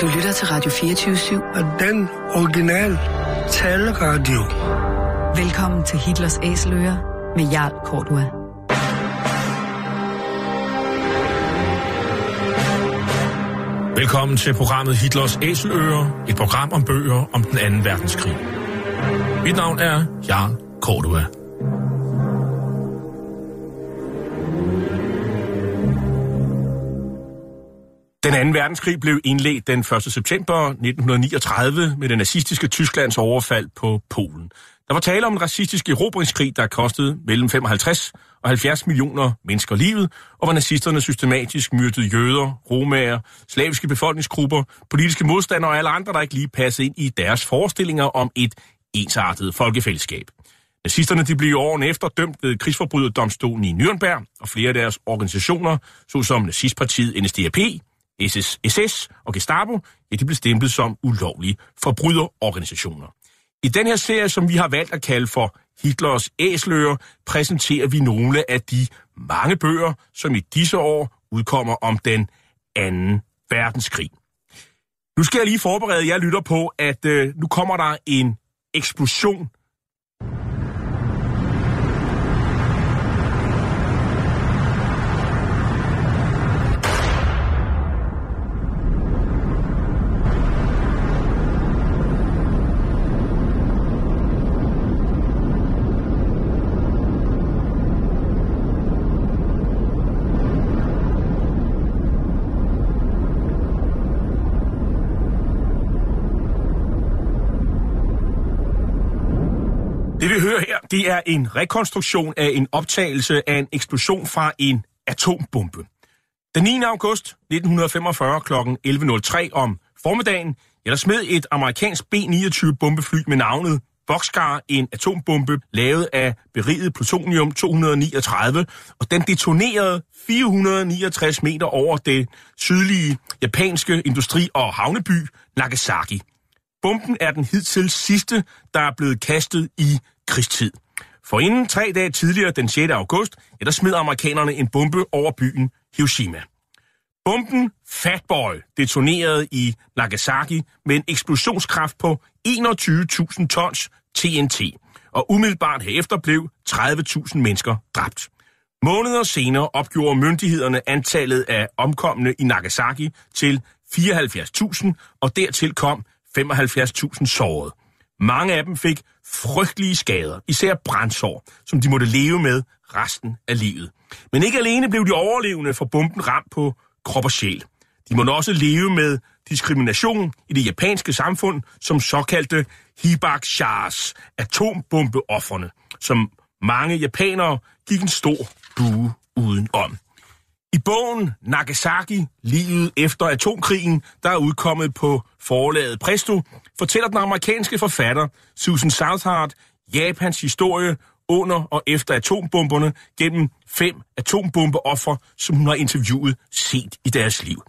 Du lytter til Radio 24-7. Og den original taleradio. Velkommen til Hitlers Æseløer med Jarl Kortua. Velkommen til programmet Hitlers Æseløer, et program om bøger om den anden verdenskrig. Mit navn er Jarl Kortua. Den anden verdenskrig blev indledt den 1. september 1939 med det nazistiske Tysklands overfald på Polen. Der var tale om en racistisk erobringskrig, der kostede mellem 55 og 70 millioner mennesker livet, og hvor nazisterne systematisk myrdede jøder, romager, slaviske befolkningsgrupper, politiske modstandere og alle andre, der ikke lige passede ind i deres forestillinger om et ensartet folkefællesskab. Nazisterne de blev årene efter dømt ved krigsforbryderdomstolen i Nürnberg, og flere af deres organisationer, såsom nazistpartiet NSDAP, SS, SS og Gestapo, ja, de blev stemplet som ulovlige forbryderorganisationer. I den her serie, som vi har valgt at kalde for Hitlers æsler, præsenterer vi nogle af de mange bøger, som i disse år udkommer om den anden verdenskrig. Nu skal jeg lige forberede jer lytter på, at øh, nu kommer der en eksplosion Hører her, det er en rekonstruktion af en optagelse af en eksplosion fra en atombombe. Den 9. august 1945 kl. 11.03 om formiddagen, ja, der smed et amerikansk B-29 bombefly med navnet Boxcar en atombombe lavet af beriget plutonium 239, og den detonerede 469 meter over det sydlige japanske industri- og havneby Nagasaki. Bomben er den hidtil sidste, der er blevet kastet i krigstid. For inden tre dage tidligere, den 6. august, ja, der smed amerikanerne en bombe over byen Hiroshima. Bomben Fatboy detonerede i Nagasaki med en eksplosionskraft på 21.000 tons TNT, og umiddelbart herefter blev 30.000 mennesker dræbt. Måneder senere opgjorde myndighederne antallet af omkomne i Nagasaki til 74.000, og dertil kom 75.000 sårede. Mange af dem fik frygtelige skader, især brændsår, som de måtte leve med resten af livet. Men ikke alene blev de overlevende for bomben ramt på krop og sjæl. De måtte også leve med diskrimination i det japanske samfund som såkaldte Hibakshars, atombombeofferne, som mange japanere gik en stor bue udenom. I bogen Nagasaki, livet efter atomkrigen, der er udkommet på forlaget Presto, fortæller den amerikanske forfatter Susan Southard Japans historie under og efter atombomberne gennem fem atombombeoffer, som hun har interviewet set i deres liv.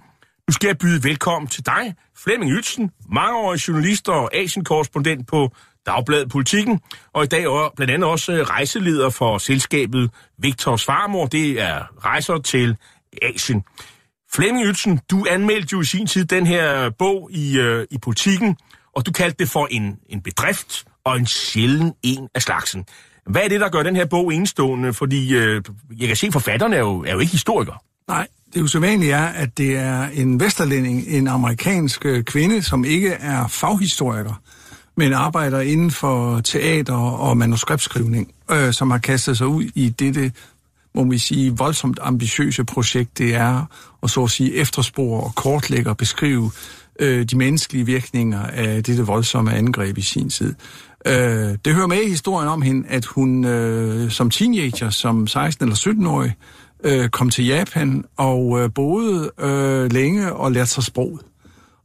Nu skal jeg byde velkommen til dig, Flemming Ytsen, mangeårig journalist og asienkorrespondent på Dagbladet Politikken, og i dag er blandt andet også øh, rejseleder for selskabet Victor Svarmor. Det er rejser til Asien. Flemming Ytsen, du anmeldte jo i sin tid den her bog i, øh, i Politikken, og du kaldte det for en, en bedrift og en sjælden en af slagsen. Hvad er det, der gør den her bog enestående? Fordi øh, jeg kan se, at forfatterne er jo, er jo ikke historikere. Nej, det usædvanlige er, at det er en vesterlænding, en amerikansk øh, kvinde, som ikke er faghistoriker, men arbejder inden for teater og manuskriptskrivning, øh, som har kastet sig ud i dette, må vi sige, voldsomt ambitiøse projekt, det er at så at sige efterspore og kortlægge og beskrive øh, de menneskelige virkninger af dette voldsomme angreb i sin tid. Øh, det hører med i historien om hende, at hun øh, som teenager, som 16- eller 17-årig, øh, kom til Japan og øh, boede øh, længe og lærte sig sproget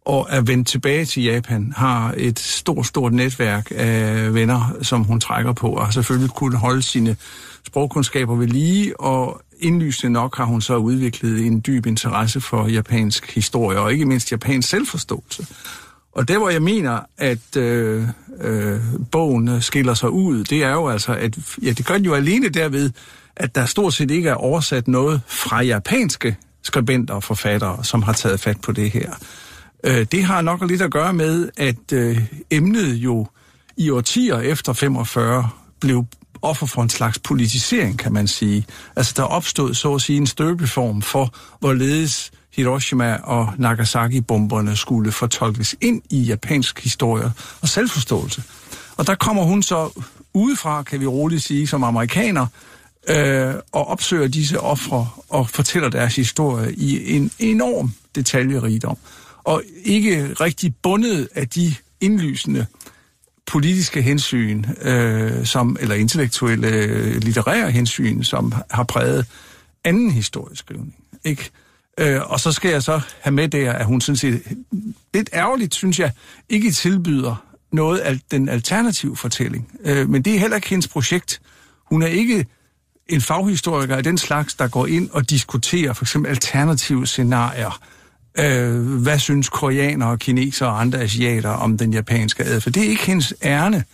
og er vendt tilbage til Japan, har et stort, stort netværk af venner, som hun trækker på, og har selvfølgelig kunne holde sine sprogkundskaber ved lige, og indlysende nok har hun så udviklet en dyb interesse for japansk historie, og ikke mindst japansk selvforståelse. Og der, hvor jeg mener, at øh, øh, bogen skiller sig ud, det er jo altså, at ja, det gør den jo alene derved, at der stort set ikke er oversat noget fra japanske skribenter og forfattere, som har taget fat på det her. Øh, det har nok lidt at gøre med, at øh, emnet jo i årtier efter 45 blev offer for en slags politisering, kan man sige. Altså der opstod så at sige en støbeform for, hvorledes Hiroshima og Nagasaki-bomberne skulle fortolkes ind i japansk historie og selvforståelse. Og der kommer hun så udefra, kan vi roligt sige, som amerikaner, øh, og opsøger disse ofre og fortæller deres historie i en enorm detaljerigdom. Og ikke rigtig bundet af de indlysende politiske hensyn, øh, som, eller intellektuelle, litterære hensyn, som har præget anden historieskrivning. Ikke? Øh, og så skal jeg så have med der, at hun sådan set, lidt ærgerligt, synes jeg, ikke tilbyder noget af den alternative fortælling. Øh, men det er heller ikke hendes projekt. Hun er ikke en faghistoriker af den slags, der går ind og diskuterer for eksempel alternative scenarier. Øh, hvad synes koreanere, kinesere og andre asiater om den japanske adfærd? Det er ikke hendes ærne,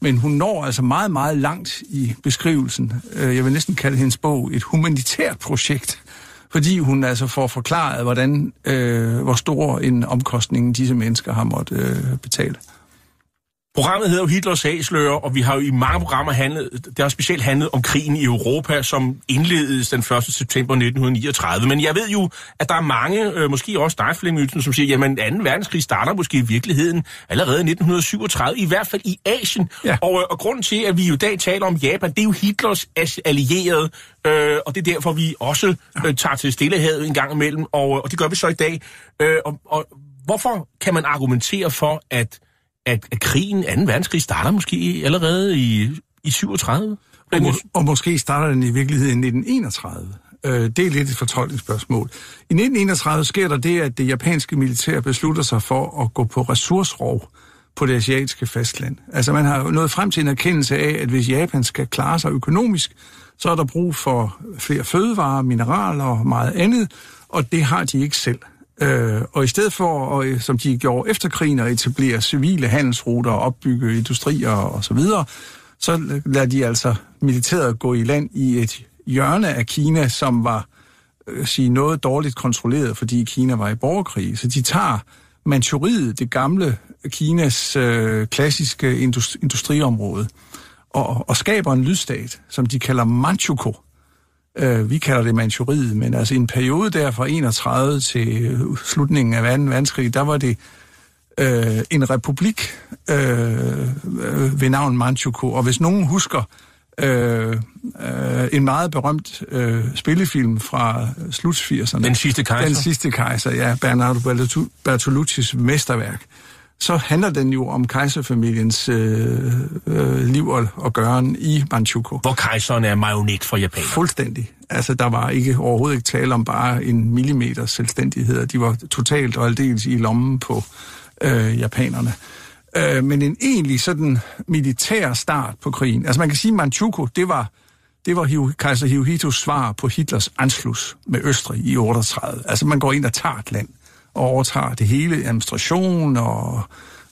men hun når altså meget, meget langt i beskrivelsen. Øh, jeg vil næsten kalde hendes bog et humanitært projekt, fordi hun altså får forklaret, hvordan, øh, hvor stor en omkostning disse mennesker har måttet øh, betale. Programmet hedder jo Hitlers Æsler, og vi har jo i mange programmer handlet, det har specielt handlet om krigen i Europa, som indledes den 1. september 1939. Men jeg ved jo, at der er mange, øh, måske også dig, Flemming som siger, jamen 2. verdenskrig starter måske i virkeligheden allerede i 1937, i hvert fald i Asien. Ja. Og, øh, og grunden til, at vi jo i dag taler om Japan, det er jo Hitlers allierede, øh, og det er derfor, vi også øh, tager til Stillehavet en gang imellem, og, og det gør vi så i dag. Øh, og, og hvorfor kan man argumentere for, at at, at krigen, 2. verdenskrig, starter måske allerede i, i 37? Og, må, og måske starter den i virkeligheden i 1931. Øh, det er lidt et fortolkningsspørgsmål. I 1931 sker der det, at det japanske militær beslutter sig for at gå på ressourcerov på det asiatiske fastland. Altså man har nået frem til en erkendelse af, at hvis Japan skal klare sig økonomisk, så er der brug for flere fødevarer, mineraler og meget andet, og det har de ikke selv. Øh, og i stedet for, og, øh, som de gjorde efter krigen, at etablere civile handelsruter og opbygge industrier og så videre, så lader de altså militæret gå i land i et hjørne af Kina, som var øh, sige, noget dårligt kontrolleret, fordi Kina var i borgerkrig. Så de tager Manchuriet, det gamle Kinas øh, klassiske industri- industriområde, og, og skaber en lydstat, som de kalder Manchukuo. Øh, vi kalder det Manchuriet, men altså i en periode der fra 31 til slutningen af 2. verdenskrig, der var det øh, en republik øh, ved navn Manchukuo. Og hvis nogen husker øh, øh, en meget berømt øh, spillefilm fra slut 80'erne. Den sidste kejser. Den sidste kejser, ja. Bernardo Bertolucci's mesterværk så handler den jo om kejserfamiliens øh, øh, liv og, og gøren i Manchukuo. Hvor kejseren er marionet for Japan. Fuldstændig. Altså, der var ikke overhovedet ikke tale om bare en millimeter selvstændighed. De var totalt og aldeles i lommen på øh, japanerne. Øh, men en egentlig sådan militær start på krigen. Altså, man kan sige, at Manchukuo, det var det var kejser Hirohitos svar på Hitlers Anschluss med Østrig i 38. Altså, man går ind og tager et land og overtager det hele, administration og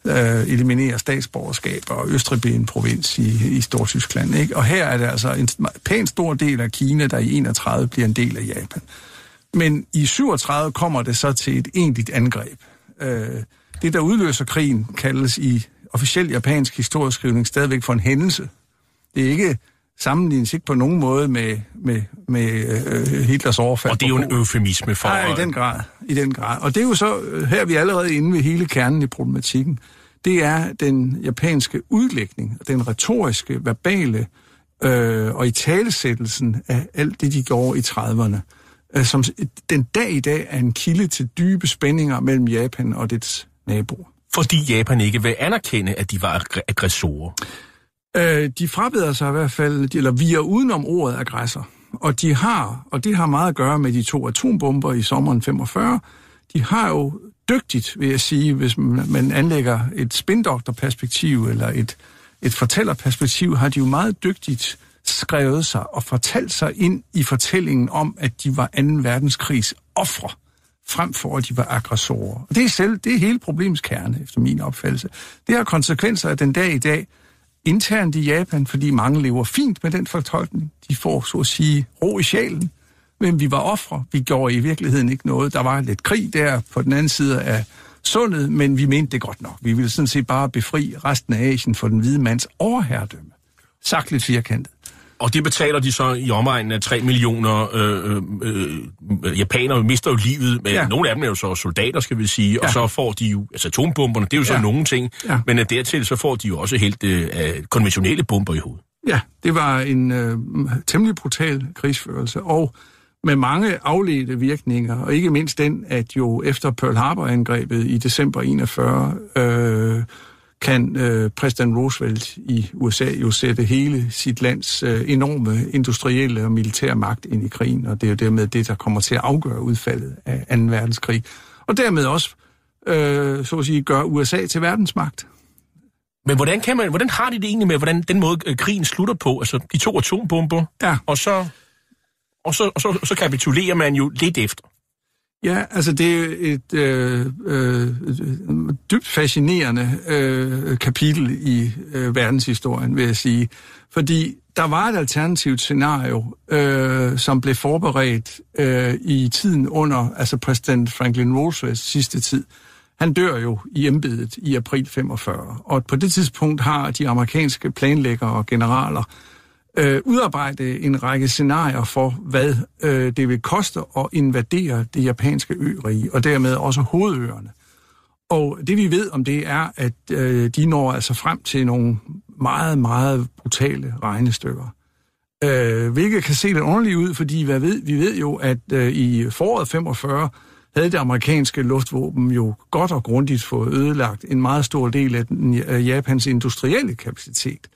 øh, eliminerer statsborgerskab, og Østrig bliver en provins i, i Stortyskland. Ikke? Og her er det altså en pænt stor del af Kina, der i 31 bliver en del af Japan. Men i 37 kommer det så til et egentligt angreb. Øh, det, der udløser krigen, kaldes i officiel japansk historieskrivning stadigvæk for en hændelse. Det er ikke sammenlignes ikke på nogen måde med, med, med øh, Hitlers overfald. Og det er jo en eufemisme for... Nej, i den grad. I den grad. Og det er jo så, øh, her er vi allerede inde ved hele kernen i problematikken. Det er den japanske udlægning, den retoriske, verbale øh, og i talesættelsen af alt det, de gjorde i 30'erne, øh, som den dag i dag er en kilde til dybe spændinger mellem Japan og dets naboer. Fordi Japan ikke vil anerkende, at de var aggressorer. Øh, de frabeder sig i hvert fald, eller vi er udenom ordet aggressor. Og de har, og det har meget at gøre med de to atombomber i sommeren 45, de har jo dygtigt, vil jeg sige, hvis man anlægger et spindokterperspektiv eller et, et fortællerperspektiv, har de jo meget dygtigt skrevet sig og fortalt sig ind i fortællingen om, at de var 2. verdenskrigs ofre, frem for at de var aggressorer. Og det er, selv, det er hele problemets kerne, efter min opfattelse. Det har konsekvenser af den dag i dag, internt i Japan, fordi mange lever fint med den fortolkning. De får, så at sige, ro i sjælen. Men vi var ofre. Vi gjorde i virkeligheden ikke noget. Der var lidt krig der på den anden side af sundet, men vi mente det godt nok. Vi ville sådan set bare befri resten af Asien for den hvide mands overherredømme. Sagt lidt firkantet. Og det betaler de så i omegnen af 3 millioner øh, øh, øh, japanere mister jo livet, men ja. Nogle af dem er jo så soldater, skal vi sige, ja. og så får de jo, altså atombomberne, det er jo så Ja. nogle ting, Ja. men dertil så får de jo også helt øh, øh, konventionelle bomber i hovedet. Ja, det var en øh, temmelig brutal krigsførelse, og med mange afledte virkninger, og ikke mindst den, at jo efter Pearl Harbor-angrebet i december 41, øh, kan øh, præsident Roosevelt i USA jo sætte hele sit lands øh, enorme industrielle og militære magt ind i krigen, og det er jo dermed det, der kommer til at afgøre udfaldet af 2. verdenskrig. Og dermed også, øh, så at sige, gøre USA til verdensmagt. Men hvordan, kan man, hvordan har de det egentlig med, hvordan den måde øh, krigen slutter på, altså de to atombomber, Ja. og så, og så, og så, og så kapitulerer man jo lidt efter. Ja, altså det er et øh, øh, dybt fascinerende øh, kapitel i øh, verdenshistorien, vil jeg sige. Fordi der var et alternativt scenario, øh, som blev forberedt øh, i tiden under altså præsident Franklin Roosevelts sidste tid. Han dør jo i embedet i april 45, og på det tidspunkt har de amerikanske planlæggere og generaler øh, Øh, udarbejde en række scenarier for, hvad øh, det vil koste at invadere det japanske ørige, og dermed også hovedøerne. Og det vi ved om det er, at øh, de når altså frem til nogle meget, meget brutale regnestykker. Øh, hvilket kan se lidt underligt ud, fordi hvad ved, vi ved jo, at øh, i foråret 45 havde det amerikanske luftvåben jo godt og grundigt fået ødelagt en meget stor del af den, øh, Japans industrielle kapacitet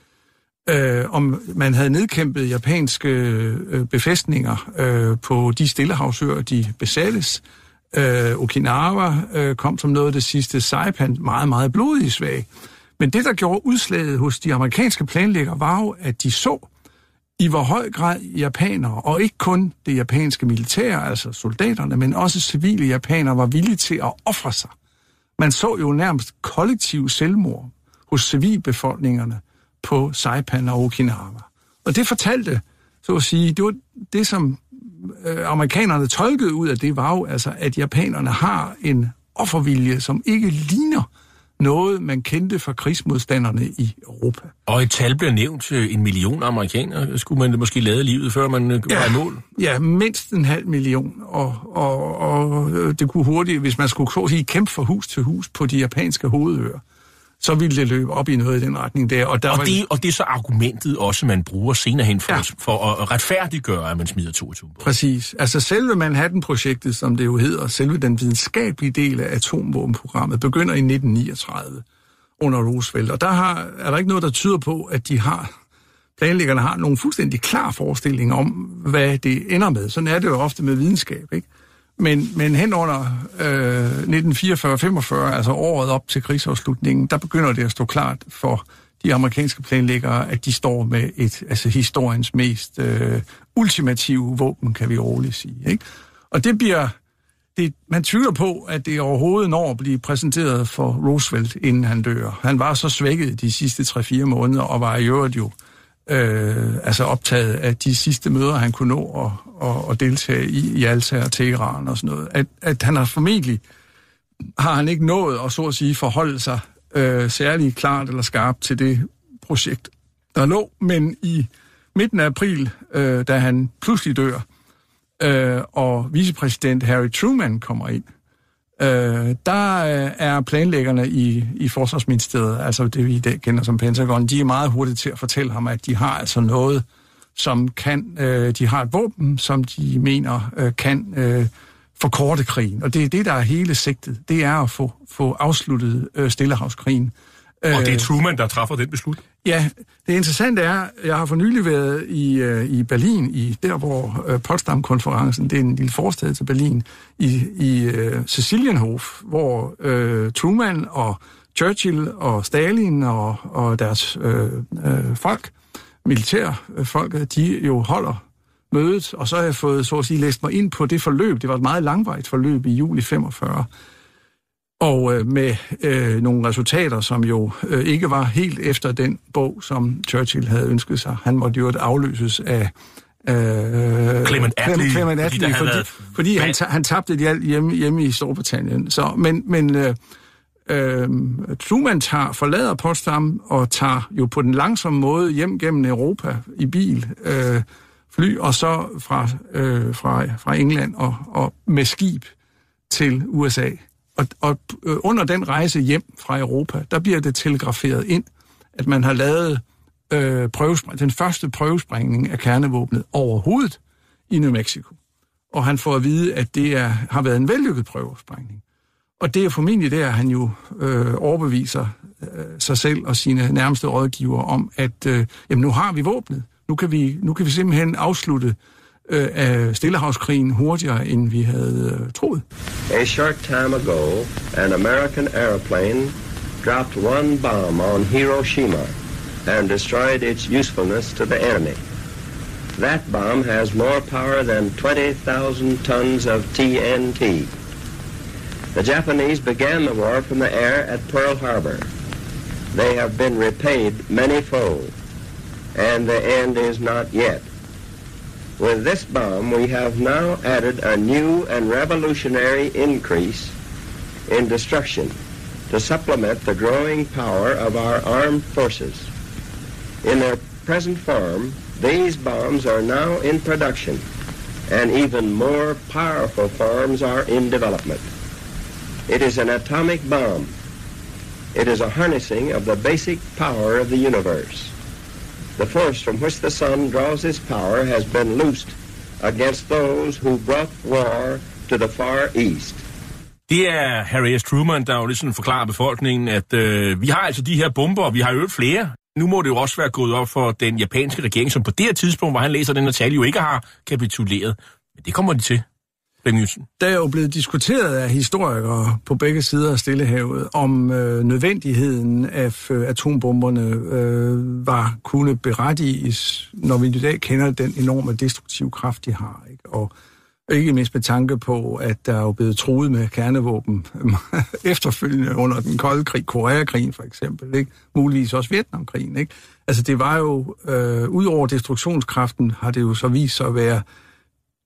øh, om man havde nedkæmpet japanske øh, befæstninger øh, på de stillehavsøer, de besattes. Øh, Okinawa øh, kom som noget af det sidste, Saipan meget, meget blodig svag. Men det, der gjorde udslaget hos de amerikanske planlæggere, var jo, at de så, i hvor høj grad japanere, og ikke kun det japanske militær, altså soldaterne, men også civile japanere, var villige til at ofre sig. Man så jo nærmest kollektiv selvmord hos civilbefolkningerne på Saipan og Okinawa. Og det fortalte, så at sige, det var det, som øh, amerikanerne tolkede ud af det, var jo altså, at japanerne har en offervilje, som ikke ligner noget, man kendte fra krigsmodstanderne i Europa. Og et tal bliver nævnt, øh, en million amerikanere, skulle man måske lade livet, før man øh, var i mål? Ja, mindst en halv million, og, og, og øh, det kunne hurtigt, hvis man skulle så sige, kæmpe fra hus til hus på de japanske hovedøer, så ville det løbe op i noget i den retning der. Og, der Og var, det, og det er så argumentet også, man bruger senere hen for, ja. For at retfærdiggøre, at man smider to atombomber. Præcis. Altså selve Manhattan-projektet, som det jo hedder, selve den videnskabelige del af atomvåbenprogrammet, begynder i 1939 under Roosevelt. Og der har, er der ikke noget, der tyder på, at de har planlæggerne har nogle fuldstændig klar forestilling om, hvad det ender med. Sådan er det jo ofte med videnskab, ikke? Men, men hen under øh, 1944-45, altså året op til krigsafslutningen, der begynder det at stå klart for de amerikanske planlæggere, at de står med et altså historiens mest øh, ultimative våben, kan vi roligt sige. Ikke? Og det bliver det, man tvivler på, at det overhovedet når at blive præsenteret for Roosevelt, inden han dør. Han var så svækket de sidste 3-4 måneder, og var i øvrigt jo øh, altså optaget af de sidste møder, han kunne nå og, og, og deltage i, i og Teheran og sådan noget. At, at han har formentlig, har han ikke nået at så at sige forholde sig øh, særlig klart eller skarpt til det projekt, der lå. Men i midten af april, øh, da han pludselig dør, øh, og vicepræsident Harry Truman kommer ind, øh, der øh, er planlæggerne i, i Forsvarsministeriet, altså det vi i dag kender som Pentagon, de er meget hurtige til at fortælle ham, at de har altså noget, som kan, øh, de har et våben, som de mener øh, kan øh, forkorte krigen. Og det er det, der er hele sigtet. Det er at få, få afsluttet øh, Stillehavskrigen. Og det er Øh, Truman, der træffer den beslutning. Ja, det interessante er, jeg har for nylig været i, øh, i Berlin, i der hvor øh, Potsdam-konferencen, det er en lille forstad til Berlin, i, i øh, Sicilienhof, hvor øh, Truman og Churchill og Stalin og, og deres øh, øh, folk, militærfolket, de jo holder mødet, og så har jeg fået, så at sige, læst mig ind på det forløb. Det var et meget langvarigt forløb i juli 45. Og øh, med øh, nogle resultater, som jo øh, ikke var helt efter den bog, som Churchill havde ønsket sig. Han måtte jo afløses af, Øh, Clement Attlee, Clement fordi Attlee, fordi, været- fordi han, han tabte et alt hjemme, hjemme i Storbritannien. Så, men men øh, øh, Truman tager, forlader Potsdam og tager jo på den langsomme måde hjem gennem Europa i bil, øh, fly, og så fra, øh, fra, fra England og, og med skib til USA. Og, og øh, under den rejse hjem fra Europa, der bliver det telegraferet ind, at man har lavet øh, prøvespring, den første prøvesprængning af kernevåbnet overhovedet i New Mexico. Og han får at vide, at det er, har været en vellykket prøvesprængning. Og det er formentlig der, han jo øh, overbeviser øh, sig selv og sine nærmeste rådgiver om, at øh, jamen, nu har vi våbnet. Nu kan vi, nu kan vi simpelthen afslutte øh, af Stillehavskrigen hurtigere, end vi havde øh, troet. A short time ago, an American airplane dropped one bomb on Hiroshima and destroyed its usefulness to the enemy. That bomb has more power than 20,000 tons of TNT. The Japanese began the war from the air at Pearl Harbor. They have been repaid many-fold, and the end is not yet. With this bomb, we have now added a new and revolutionary increase in destruction to supplement the growing power of our armed forces. In their present form, these bombs are now in production, and even more powerful forms are in development. It is an atomic bomb. It is a harnessing of the basic power of the universe. The force from which the sun draws its power has been loosed against those who brought war to the Far East. Det er Harry S. Truman, der jo ligesom forklarer befolkningen, at øh, vi har altså de her bomber, og vi har jo flere. Nu må det jo også være gået op for den japanske regering, som på det her tidspunkt, hvor han læser den her tale, jo ikke har kapituleret. Men det kommer de til, Flemming Der er jo blevet diskuteret af historikere på begge sider af Stillehavet, om øh, nødvendigheden af øh, atombomberne øh, var kunne berettiges, når vi i dag kender den enorme destruktive kraft, de har. Ikke? Og ikke mindst med tanke på, at der er jo blevet truet med kernevåben efterfølgende under den kolde krig, Koreakrigen for eksempel, ikke? muligvis også Vietnamkrigen. Ikke? Altså det var jo, øh, ud over destruktionskraften, har det jo så vist sig at være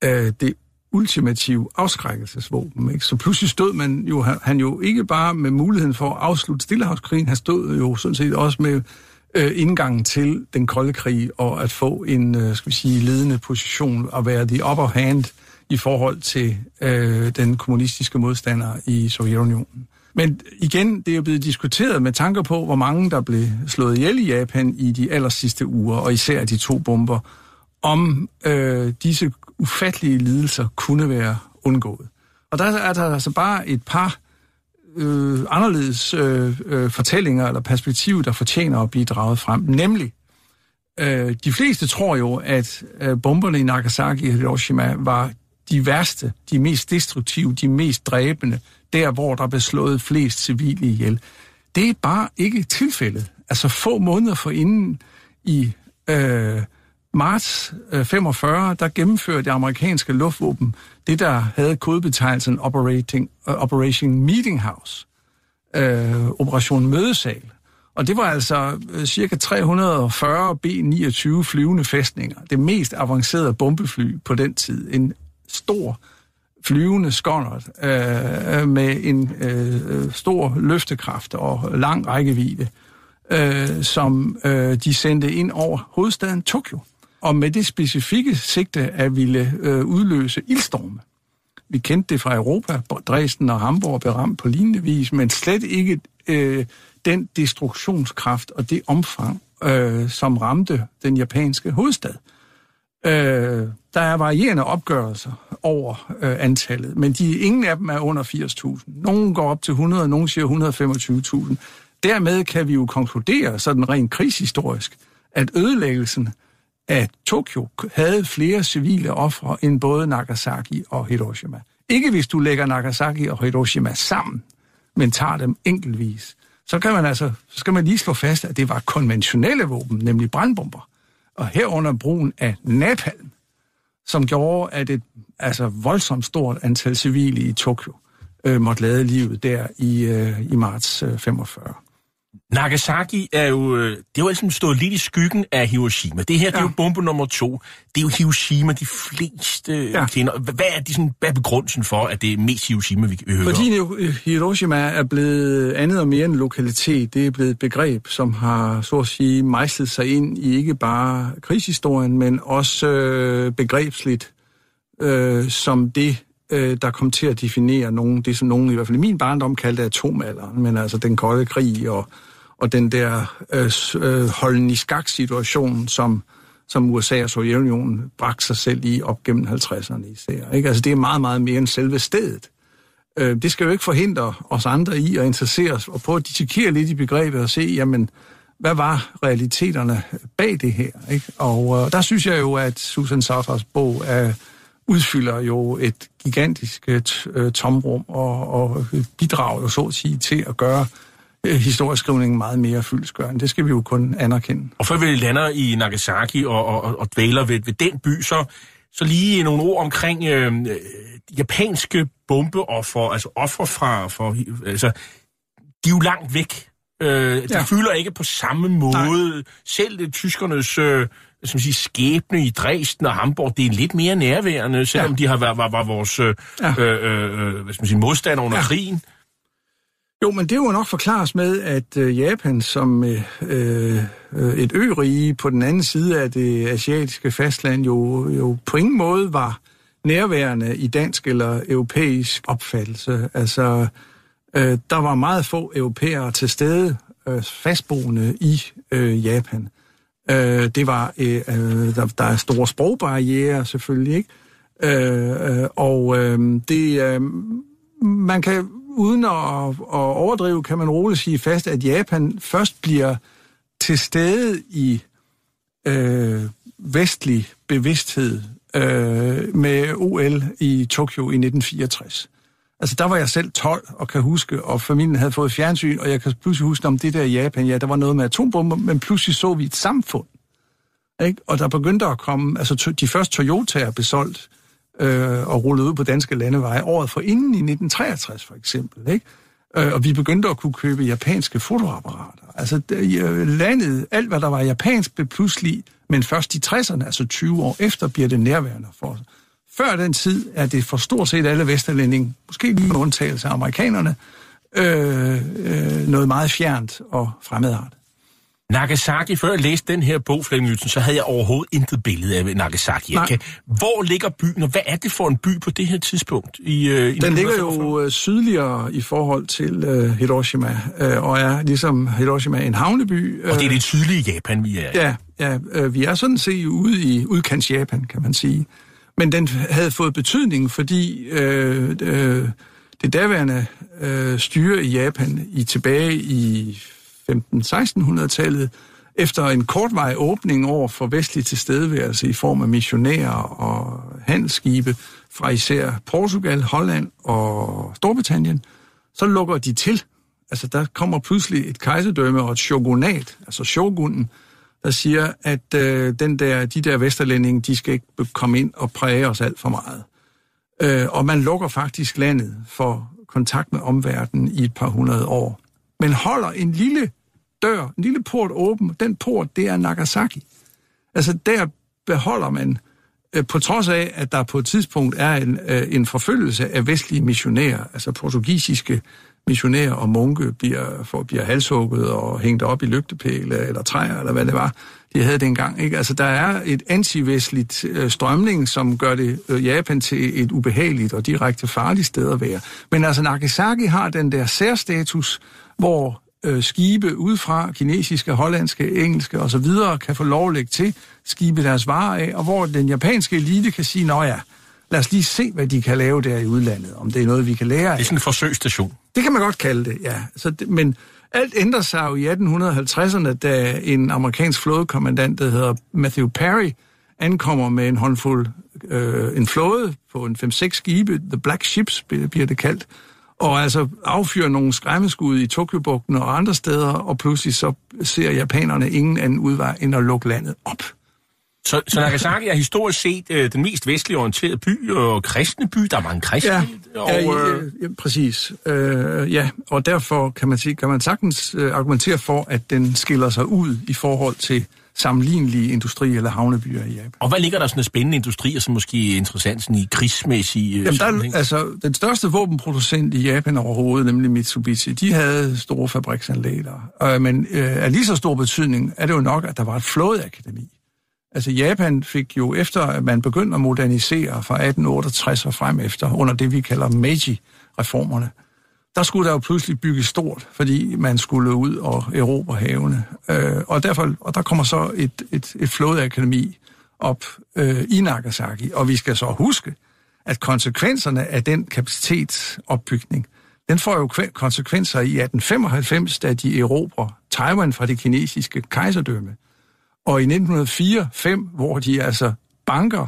øh, det ultimative afskrækkelsesvåben. Ikke? Så pludselig stod man jo, han jo ikke bare med muligheden for at afslutte Stillehavskrigen, han stod jo sådan set også med øh, indgangen til den kolde krig, og at få en, øh, skal vi sige, ledende position, og være the upper hand i forhold til øh, den kommunistiske modstander i Sovjetunionen. Men igen, det er jo blevet diskuteret med tanker på, hvor mange der blev slået ihjel i Japan i de aller sidste uger, og især de to bomber, om øh, disse ufattelige lidelser kunne være undgået. Og der er der altså bare et par øh, anderledes øh, øh, fortællinger eller perspektiver, der fortjener at blive draget frem. Nemlig, øh, de fleste tror jo, at øh, bomberne i Nagasaki og Hiroshima var de værste, de mest destruktive, de mest dræbende, der hvor der blev slået flest civile ihjel. Det er bare ikke tilfældet. Altså få måneder forinden i øh, marts øh, 45, der gennemførte det amerikanske luftvåben det, der havde kodebetegnelsen Operating, uh, Operation Meeting House, uh, Operation Mødesal. Og det var altså cirka 340 B-29 flyvende fæstninger. Det mest avancerede bombefly på den tid. En stor flyvende skonnert øh, med en øh, stor løftekraft og lang rækkevidde, øh, som øh, de sendte ind over hovedstaden Tokyo. Og med det specifikke sigte at ville øh, udløse ildstorme. Vi kendte det fra Europa, Dresden og Hamburg blev ramt på lignende vis, men slet ikke øh, den destruktionskraft og det omfang, øh, som ramte den japanske hovedstad. Øh, der er varierende opgørelser over øh, antallet, men de, ingen af dem er under 80.000. Nogle går op til 100, nogle siger 125.000. Dermed kan vi jo konkludere, sådan rent krigshistorisk, at ødelæggelsen at Tokyo havde flere civile ofre end både Nagasaki og Hiroshima. Ikke hvis du lægger Nagasaki og Hiroshima sammen, men tager dem enkeltvis. Så kan man altså, så skal man lige slå fast, at det var konventionelle våben, nemlig brandbomber, og herunder brugen af napalm, som gjorde, at et altså voldsomt stort antal civile i Tokyo øh, måtte lade livet der i, øh, i marts øh, 45. Nagasaki er jo, øh, det er jo ligesom stået lidt i skyggen af Hiroshima. Det her, ja. det er jo bombe nummer to. Det er jo Hiroshima, de fleste ja. kender. Hvad er, de sådan, hvad er begrundelsen for, at det er mest Hiroshima, vi, vi hører Fordi Hiroshima er blevet andet og mere en lokalitet. Det er blevet et begreb, som har, så at sige, mejslet sig ind i ikke bare krigshistorien, men også øh, begrebsligt øh, som det, øh, der kom til at definere nogen, det som nogen i hvert fald i min barndom kaldte atomalderen, men altså den kolde krig og og den der øh, øh holden i skak-situation, som, som USA og Sovjetunionen bragte sig selv i op gennem 50'erne især. Ikke? Altså det er meget, meget mere end selve stedet. Øh, det skal jo ikke forhindre os andre i at interessere os og prøve at dissekere lidt i begrebet og se, jamen, hvad var realiteterne bag det her? Ikke? Og øh, der synes jeg jo, at Susan Sartras bog er, udfylder jo et gigantisk øh, øh tomrum og, og bidrager jo så at sige til at gøre Øh, historieskrivningen meget mere fyldskørende. Det skal vi jo kun anerkende. Og før vi lander i Nagasaki og, og, og dvæler ved, ved den by, så, så lige nogle ord omkring øh, japanske bombeoffer, altså offer fra... For, altså, de er jo langt væk. Øh, de ja. fylder ikke på samme måde. Nej. Selv det, tyskernes... Øh, som siger, skæbne i Dresden og Hamburg, det er lidt mere nærværende, selvom ja. de har været var, var vores øh, ja. øh, øh, hvad skal man sige, modstander under ja. krigen. Jo, men det må nok forklares med, at øh, Japan som øh, øh, et ørige på den anden side af det asiatiske fastland jo, jo på ingen måde var nærværende i dansk eller europæisk opfattelse. Altså, øh, der var meget få europæere til stede øh, fastboende i øh, Japan. Øh, det var, øh, øh der, der er store sprogbarriere selvfølgelig, ikke? Øh, øh, og øh, det, øh, man kan uden at, at overdrive, kan man roligt sige fast, at Japan først bliver til stede i øh, vestlig bevidsthed øh, med OL i Tokyo i 1964. Altså, der var jeg selv 12 og kan huske, og familien havde fået fjernsyn, og jeg kan pludselig huske om det der i Japan, ja, der var noget med atombomber, men pludselig så vi et samfund. Ikke? Og der begyndte at komme, altså de første Toyota'er blev solgt øh, og rullet ud på danske landeveje året for inden i 1963 for eksempel. Ikke? Øh, og vi begyndte at kunne købe japanske fotoapparater. Altså det, øh, landet, alt hvad der var japansk, blev pludselig, men først i 60'erne, altså 20 år efter, bliver det nærværende for os. Før den tid er det for stort set alle vesterlændinge, måske lige med undtagelse af amerikanerne, øh, øh, noget meget fjernt og fremmedartet. Nagasaki, før jeg læste den her bog, Flemming så havde jeg overhovedet intet billede af Nagasaki. Okay. Hvor ligger byen, og hvad er det for en by på det her tidspunkt? I, uh, i den ligger jo uh, sydligere i forhold til uh, Hiroshima, uh, og er ligesom Hiroshima en havneby. Uh, og det er det sydlige Japan, vi er Ja, ja uh, vi er sådan set ude i udkants Japan, kan man sige. Men den havde fået betydning, fordi uh, uh, det daværende uh, styre i Japan i tilbage i 15-1600-tallet, efter en kortvej åbning over for vestlig tilstedeværelse i form af missionærer og handelsskibe fra især Portugal, Holland og Storbritannien, så lukker de til. Altså der kommer pludselig et kejserdømme og et shogunat, altså shogunen, der siger, at øh, den der, de der vesterlændinge, de skal ikke komme ind og præge os alt for meget. Øh, og man lukker faktisk landet for kontakt med omverdenen i et par hundrede år. Men holder en lille dør, en lille port åben. Den port, det er Nagasaki. Altså der beholder man, øh, på trods af, at der på et tidspunkt er en, øh, en forfølgelse af vestlige missionærer, altså portugisiske missionærer og munke bliver, for, bliver halshugget og hængt op i lygtepæle eller træer, eller hvad det var, de havde dengang. Ikke? Altså, der er et antivestligt øh, strømning, som gør det øh, Japan til et ubehageligt og direkte farligt sted at være. Men altså, Nagasaki har den der særstatus, hvor øh, skibe udefra, kinesiske, hollandske, engelske osv., kan få lov at lægge til, skibe deres varer af, og hvor den japanske elite kan sige, nå ja, lad os lige se, hvad de kan lave der i udlandet, om det er noget, vi kan lære af. Det er sådan en forsøgsstation. Det kan man godt kalde det, ja. Så det, men alt ændrer sig jo i 1850'erne, da en amerikansk flådekommandant, der hedder Matthew Perry, ankommer med en håndfuld, øh, en flåde på en 5-6 skibe, The Black Ships bliver det kaldt, og altså affyrer nogle skræmmeskud i Tokyobugten og andre steder, og pludselig så ser japanerne ingen anden udvej end at lukke landet op. Så, så Nagasaki er historisk set øh, den mest vestligt orienterede by og kristne by. Der er mange kristne. Ja, og, øh, ja, ja præcis. Øh, ja, og derfor kan man, sige, kan man sagtens øh, argumentere for, at den skiller sig ud i forhold til sammenlignelige industri- eller havnebyer i Japan. og hvad ligger der sådan en spændende industrier, som måske er interessant sådan i krigsmæssige øh, Jamen, der, sammenhæng? er- altså, den største våbenproducent i Japan overhovedet, nemlig Mitsubishi, de havde store fabriksanlæg der. Øh, men øh, af lige så stor betydning er det jo nok, at der var et flådeakademi. Altså Japan fik jo efter, at man begyndte at modernisere fra 1868 og frem efter, under det vi kalder Meiji-reformerne, der skulle der jo pludselig bygges stort, fordi man skulle ud og erobre havene. Øh, og, derfor, og der kommer så et, et, et flådeakademi op øh, i Nagasaki. Og vi skal så huske, at konsekvenserne af den kapacitetsopbygning, den får jo konsekvenser i 1895, da de erobrer Taiwan fra det kinesiske kejserdømme. Og i 1904-5, hvor de altså banker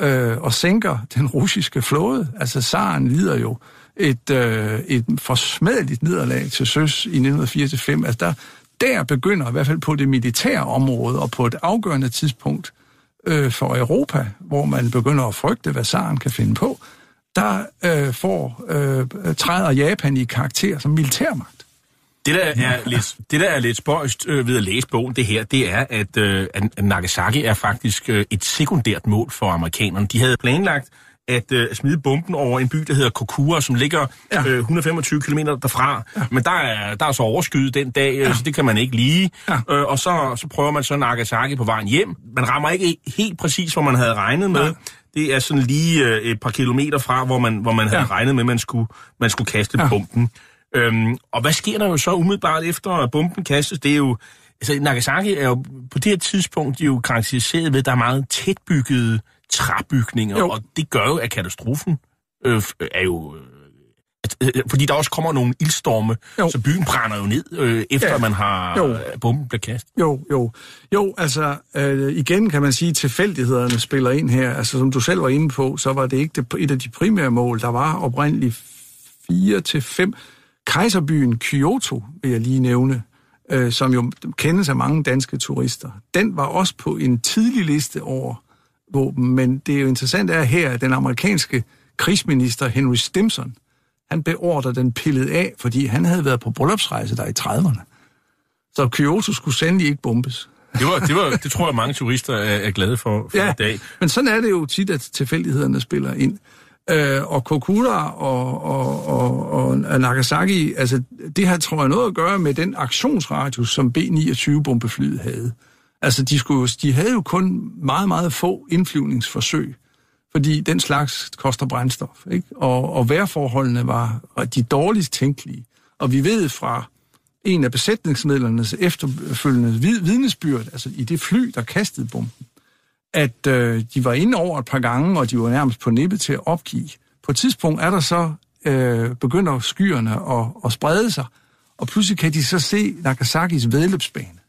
øh, og sænker den russiske flåde. Altså zaren lider jo et, øh, et forsmedeligt nederlag til søs i 1904-5. Altså der, der begynder i hvert fald på det militære område og på et afgørende tidspunkt øh, for Europa, hvor man begynder at frygte, hvad zaren kan finde på, der øh, får, øh, træder Japan i karakter som militærmagt. Det, der er lidt, det, der er lidt spøjst øh, ved at læse bogen, det her, det er, at, øh, at Nagasaki er faktisk øh, et sekundært mål for amerikanerne. De havde planlagt at øh, smide bomben over en by, der hedder Kokura, som ligger Ja. øh, 125 km derfra. Ja. Men der er, der er så overskyet den dag, øh, så det kan man ikke lige. Ja. Øh, og så, så prøver man så Nagasaki på vejen hjem. Man rammer ikke helt præcis, hvor man havde regnet med. Nej. Det er sådan lige øh, et par kilometer fra, hvor man, hvor man havde Ja. regnet med, at man skulle, man skulle kaste ja. Ja. bomben. Øhm, og hvad sker der jo så umiddelbart efter, at bomben kastes? Det er jo... Altså, Nagasaki er jo på det her tidspunkt jo karakteriseret ved, at der er meget tætbyggede træbygninger, Jo. og det gør jo, at katastrofen øh, er jo... Øh, øh, fordi der også kommer nogle ildstorme, Jo. så byen brænder jo ned, øh, efter Ja. ja. man har Jo. øh, bomben bliver kastet. Jo, jo. Jo, altså øh, igen kan man sige, at tilfældighederne spiller ind her. Altså som du selv var inde på, så var det ikke det, et af de primære mål. Der var oprindeligt fire til fem. Kejserbyen Kyoto, vil jeg lige nævne, øh, som jo kendes af mange danske turister. Den var også på en tidlig liste over våben, men det er jo interessant er her, at den amerikanske krigsminister Henry Stimson, han beordrede den pillet af, fordi han havde været på bryllupsrejse der i 30'erne. Så Kyoto skulle sandelig ikke bombes. Det, var, det, var, det tror jeg, mange turister er, er glade for, for Ja, i dag. men sådan er det jo tit, at tilfældighederne spiller ind. Øh, og Kokura og, og, og, og Nagasaki, altså det har, tror jeg, noget at gøre med den aktionsradius, som B-29-bombeflyet havde. Altså de, skulle, de havde jo kun meget, meget få indflyvningsforsøg, fordi den slags koster brændstof. Ikke? Og, og vejrforholdene var de dårligst tænkelige. Og vi ved fra en af besætningsmedlemmernes efterfølgende vidnesbyrd, altså i det fly, der kastede bomben, at øh, de var inde over et par gange, og de var nærmest på nippet til at opgive. På et tidspunkt er der så, øh, begynder skyerne at, at sprede sig, og pludselig kan de så se Nagasakis vedløbsbane.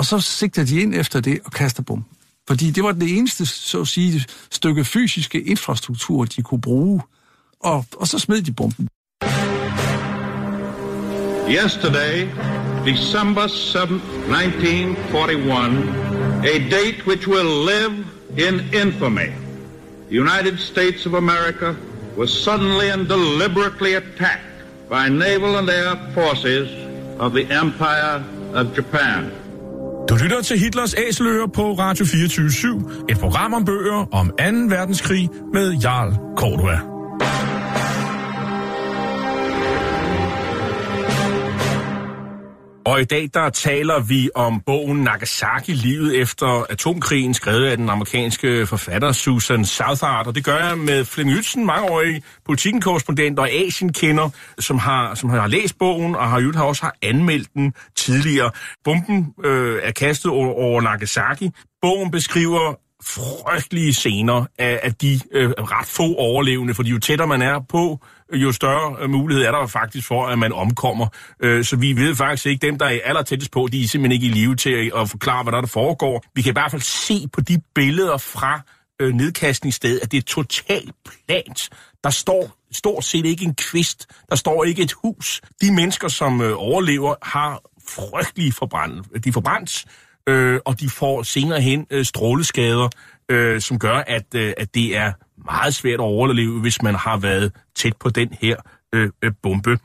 Og så sigter de ind efter det og kaster bomben. Fordi det var det eneste, så at sige, stykke fysiske infrastruktur, de kunne bruge. Og, og så smed de bomben. Yesterday, December 7th, 1941, a date which will live in infamy. The United States of America was suddenly and deliberately attacked by naval and air forces of the Empire of Japan. Du lytter til Hitlers Æseløer på Radio 24 et program om bøger om 2. verdenskrig med Jarl Cordua. Og i dag der taler vi om bogen Nagasaki, livet efter atomkrigen, skrevet af den amerikanske forfatter Susan Southard. Og det gør jeg med Flemming Ytsen, mangeårig politikken-korrespondent og Asienkender, som har, som har læst bogen og har, har også har anmeldt den tidligere. Bomben øh, er kastet over, over Nagasaki. Bogen beskriver frygtelige scener af, af de øh, ret få overlevende, fordi jo tættere man er på, jo større øh, mulighed er der faktisk for, at man omkommer. Øh, så vi ved faktisk ikke, dem der er aller tættest på, de er simpelthen ikke i live til at, at forklare, hvad der, der foregår. Vi kan i hvert fald se på de billeder fra øh, nedkastningsstedet, at det er totalt plant. Der står stort set ikke en kvist. Der står ikke et hus. De mennesker, som øh, overlever, har frygtelige forbrændelser. De forbrændt øh, og de får senere hen øh, stråleskader, øh, som gør, at, øh, at det er meget svært at overleve, hvis man har været tæt på den her øh, øh, bombe.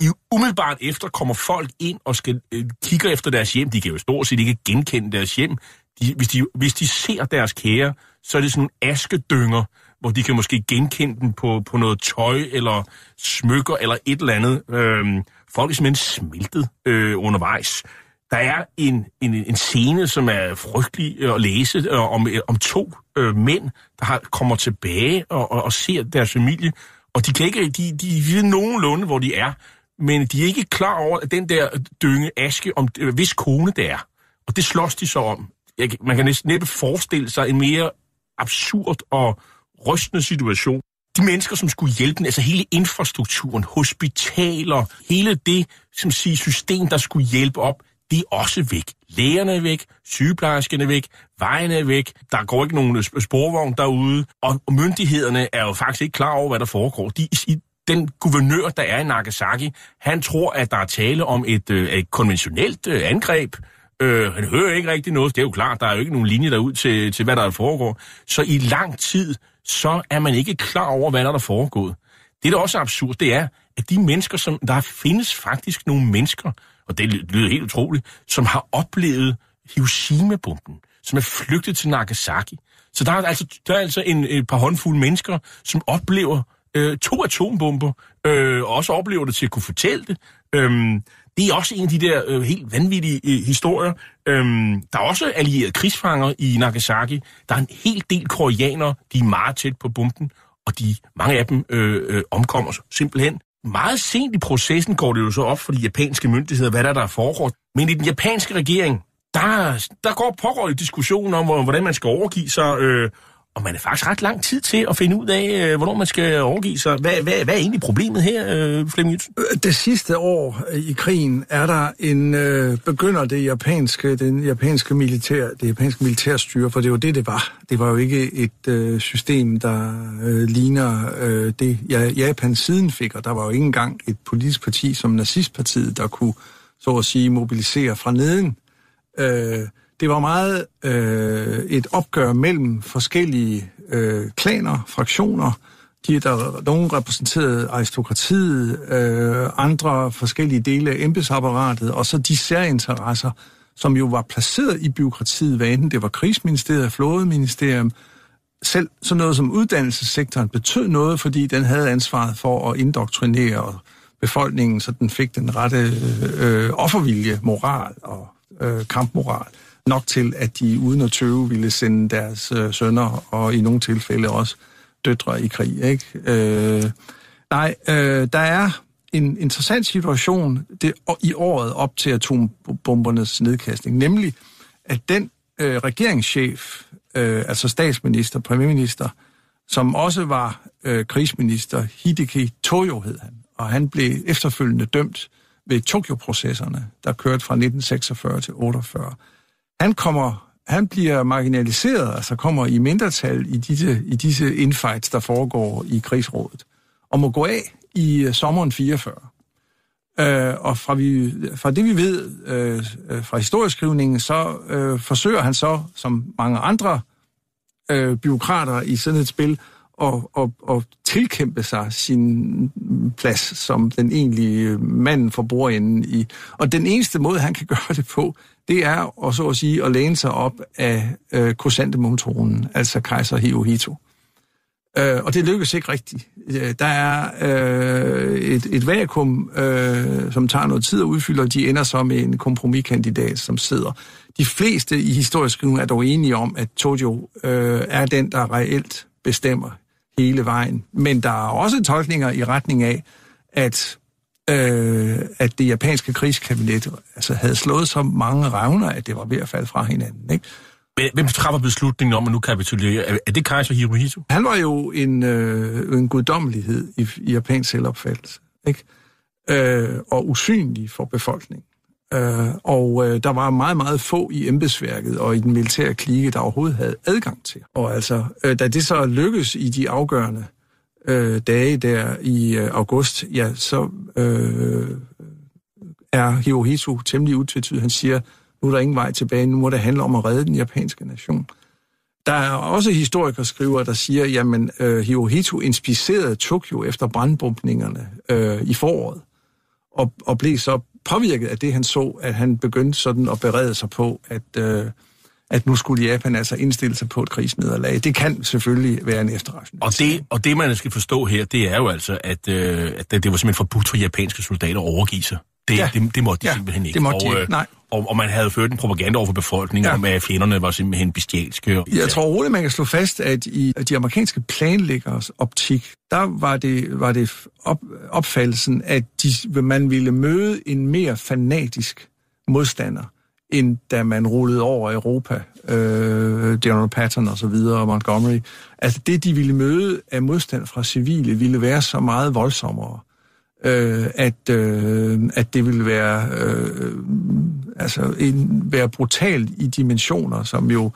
I umiddelbart efter kommer folk ind og skal øh, kigger efter deres hjem. De kan jo stort set ikke genkende deres hjem. De, hvis, de, hvis de ser deres kære, så er det sådan nogle askedynger, hvor de kan måske genkende dem på, på noget tøj eller smykker eller et eller andet. Øh, folk er simpelthen smeltet øh, undervejs. Der er en, en, en scene, som er frygtelig at læse øh, om, øh, om to øh, mænd, der har, kommer tilbage og, og, og ser deres familie. Og de kan ikke, de, de ved nogenlunde, hvor de er, men de er ikke klar over, at den der dynge aske, om øh, hvis kone det er. Og det slås de så om. Jeg, man kan næsten næppe forestille sig en mere absurd og rystende situation. De mennesker, som skulle hjælpe den, altså hele infrastrukturen, hospitaler, hele det som siger, system, der skulle hjælpe op, de er også væk. Lægerne er væk, sygeplejerskerne er væk, vejene er væk, der går ikke nogen sporvogn derude, og myndighederne er jo faktisk ikke klar over, hvad der foregår. De, den guvernør, der er i Nagasaki, han tror, at der er tale om et, øh, et konventionelt øh, angreb. Øh, han hører ikke rigtig noget. Det er jo klart, der er jo ikke nogen linje derud til, til, hvad der foregår. Så i lang tid, så er man ikke klar over, hvad der er foregået. Det, der også er absurd, det er, at de mennesker, som der findes faktisk nogle mennesker, og det lyder helt utroligt, som har oplevet Hiroshima-bomben, som er flygtet til Nagasaki. Så der er altså, der er altså en, et par håndfulde mennesker, som oplever øh, to atombomber, øh, og også oplever det til at kunne fortælle det. Øhm, det er også en af de der øh, helt vanvittige øh, historier. Øhm, der er også allierede krigsfanger i Nagasaki. Der er en hel del koreanere, de er meget tæt på bomben, og de, mange af dem øh, øh, omkommer simpelthen. Meget sent i processen går det jo så op for de japanske myndigheder, hvad der, der foregår. Men i den japanske regering, der, der går pågår diskussion om, hvordan man skal overgive sig, øh, og man er faktisk ret lang tid til at finde ud af, øh, hvornår man skal overgive sig. Hvad, hvad, hvad er egentlig problemet her, øh, Flemming Jensen? Øh, det sidste år i krigen er der en øh, begynder det japanske, den japanske militær, det japanske militærstyre, for det var det, det var. Det var jo ikke et øh, system, der øh, ligner øh, det, ja, Japan siden fik, og der var jo ikke engang et politisk parti som nazistpartiet, der kunne, så at sige, mobilisere fra neden. Øh, det var meget øh, et opgør mellem forskellige øh, klaner, fraktioner. De, der, nogle repræsenterede aristokratiet, øh, andre forskellige dele af embedsapparatet, og så de særinteresser, som jo var placeret i byråkratiet, hvad enten det var krigsministeriet, flådeministerium, selv sådan noget som uddannelsessektoren betød noget, fordi den havde ansvaret for at indoktrinere befolkningen, så den fik den rette øh, offervilje, moral og øh, kampmoral nok til, at de uden at tøve ville sende deres øh, sønner, og i nogle tilfælde også døtre i krig. Ikke? Øh, nej, øh, der er en interessant situation det, i året op til atombombernes nedkastning, nemlig at den øh, regeringschef, øh, altså statsminister, premierminister, som også var øh, krigsminister, Hideki Tojo hed han, og han blev efterfølgende dømt ved Tokyo-processerne, der kørte fra 1946 til 48 han kommer han bliver marginaliseret, altså kommer i mindretal i disse, i disse infights, der foregår i krigsrådet, og må gå af i uh, sommeren 44. Øh, og fra, vi, fra det vi ved øh, øh, fra historieskrivningen, så øh, forsøger han så, som mange andre øh, byråkrater i sådan et spil, at, at, at tilkæmpe sig sin plads som den egentlige øh, mand for bordenden i. Og den eneste måde, han kan gøre det på, det er og så at sige at læne sig op af øh, krysantemumtronen, altså kejser Hirohito. Øh, og det lykkes ikke rigtigt. Øh, der er øh, et, et vakuum, øh, som tager noget tid at udfylde, og de ender så med en kompromiskandidat, som sidder. De fleste i historieskrivningen er dog enige om, at Tojo øh, er den, der reelt bestemmer hele vejen. Men der er også tolkninger i retning af, at øh, at det japanske krigskabinet altså, havde slået så mange revner, at det var ved at falde fra hinanden. Ikke? Hvem træffer beslutningen om at nu kapitulere? Er det kejser Hirohito? Han var jo en, øh, en guddommelighed i, i japansk selvopfattelse, ikke? Øh, og usynlig for befolkningen. Øh, og øh, der var meget, meget få i embedsværket og i den militære klike, der overhovedet havde adgang til. Og altså, øh, da det så lykkedes i de afgørende øh, dage der i øh, august, ja, så øh, er Hirohito temmelig utvetydig. Han siger, Nu er der ingen vej tilbage. Nu må det handle om at redde den japanske nation. Der er også historikere skriver, der siger, jamen øh, Hirohito inspicerede Tokyo efter brandbombningerne øh, i foråret, og, og blev så påvirket af det, han så, at han begyndte sådan at berede sig på, at, øh, at nu skulle Japan altså indstille sig på et krigsnederlag. Det kan selvfølgelig være en efterretning. Og det, og det, man skal forstå her, det er jo altså, at, øh, at det, det var simpelthen forbudt for japanske soldater at overgive sig. Det, Ja. det, det måtte de Ja, simpelthen ikke. det måtte de og, ikke, øh, nej. Og, og man havde ført en propaganda over for befolkningen ja. Ja. om, at fjenderne var simpelthen bestialske. Jeg tror roligt, man kan slå fast, at i de amerikanske planlæggers optik, der var det, var det op, opfattelsen, at de, man ville møde en mere fanatisk modstander, end da man rullede over Europa, øh, General Patton og så videre, og Montgomery. Altså det, de ville møde af modstand fra civile, ville være så meget voldsommere, øh, at, øh, at det ville være, øh, altså en, være brutalt i dimensioner, som jo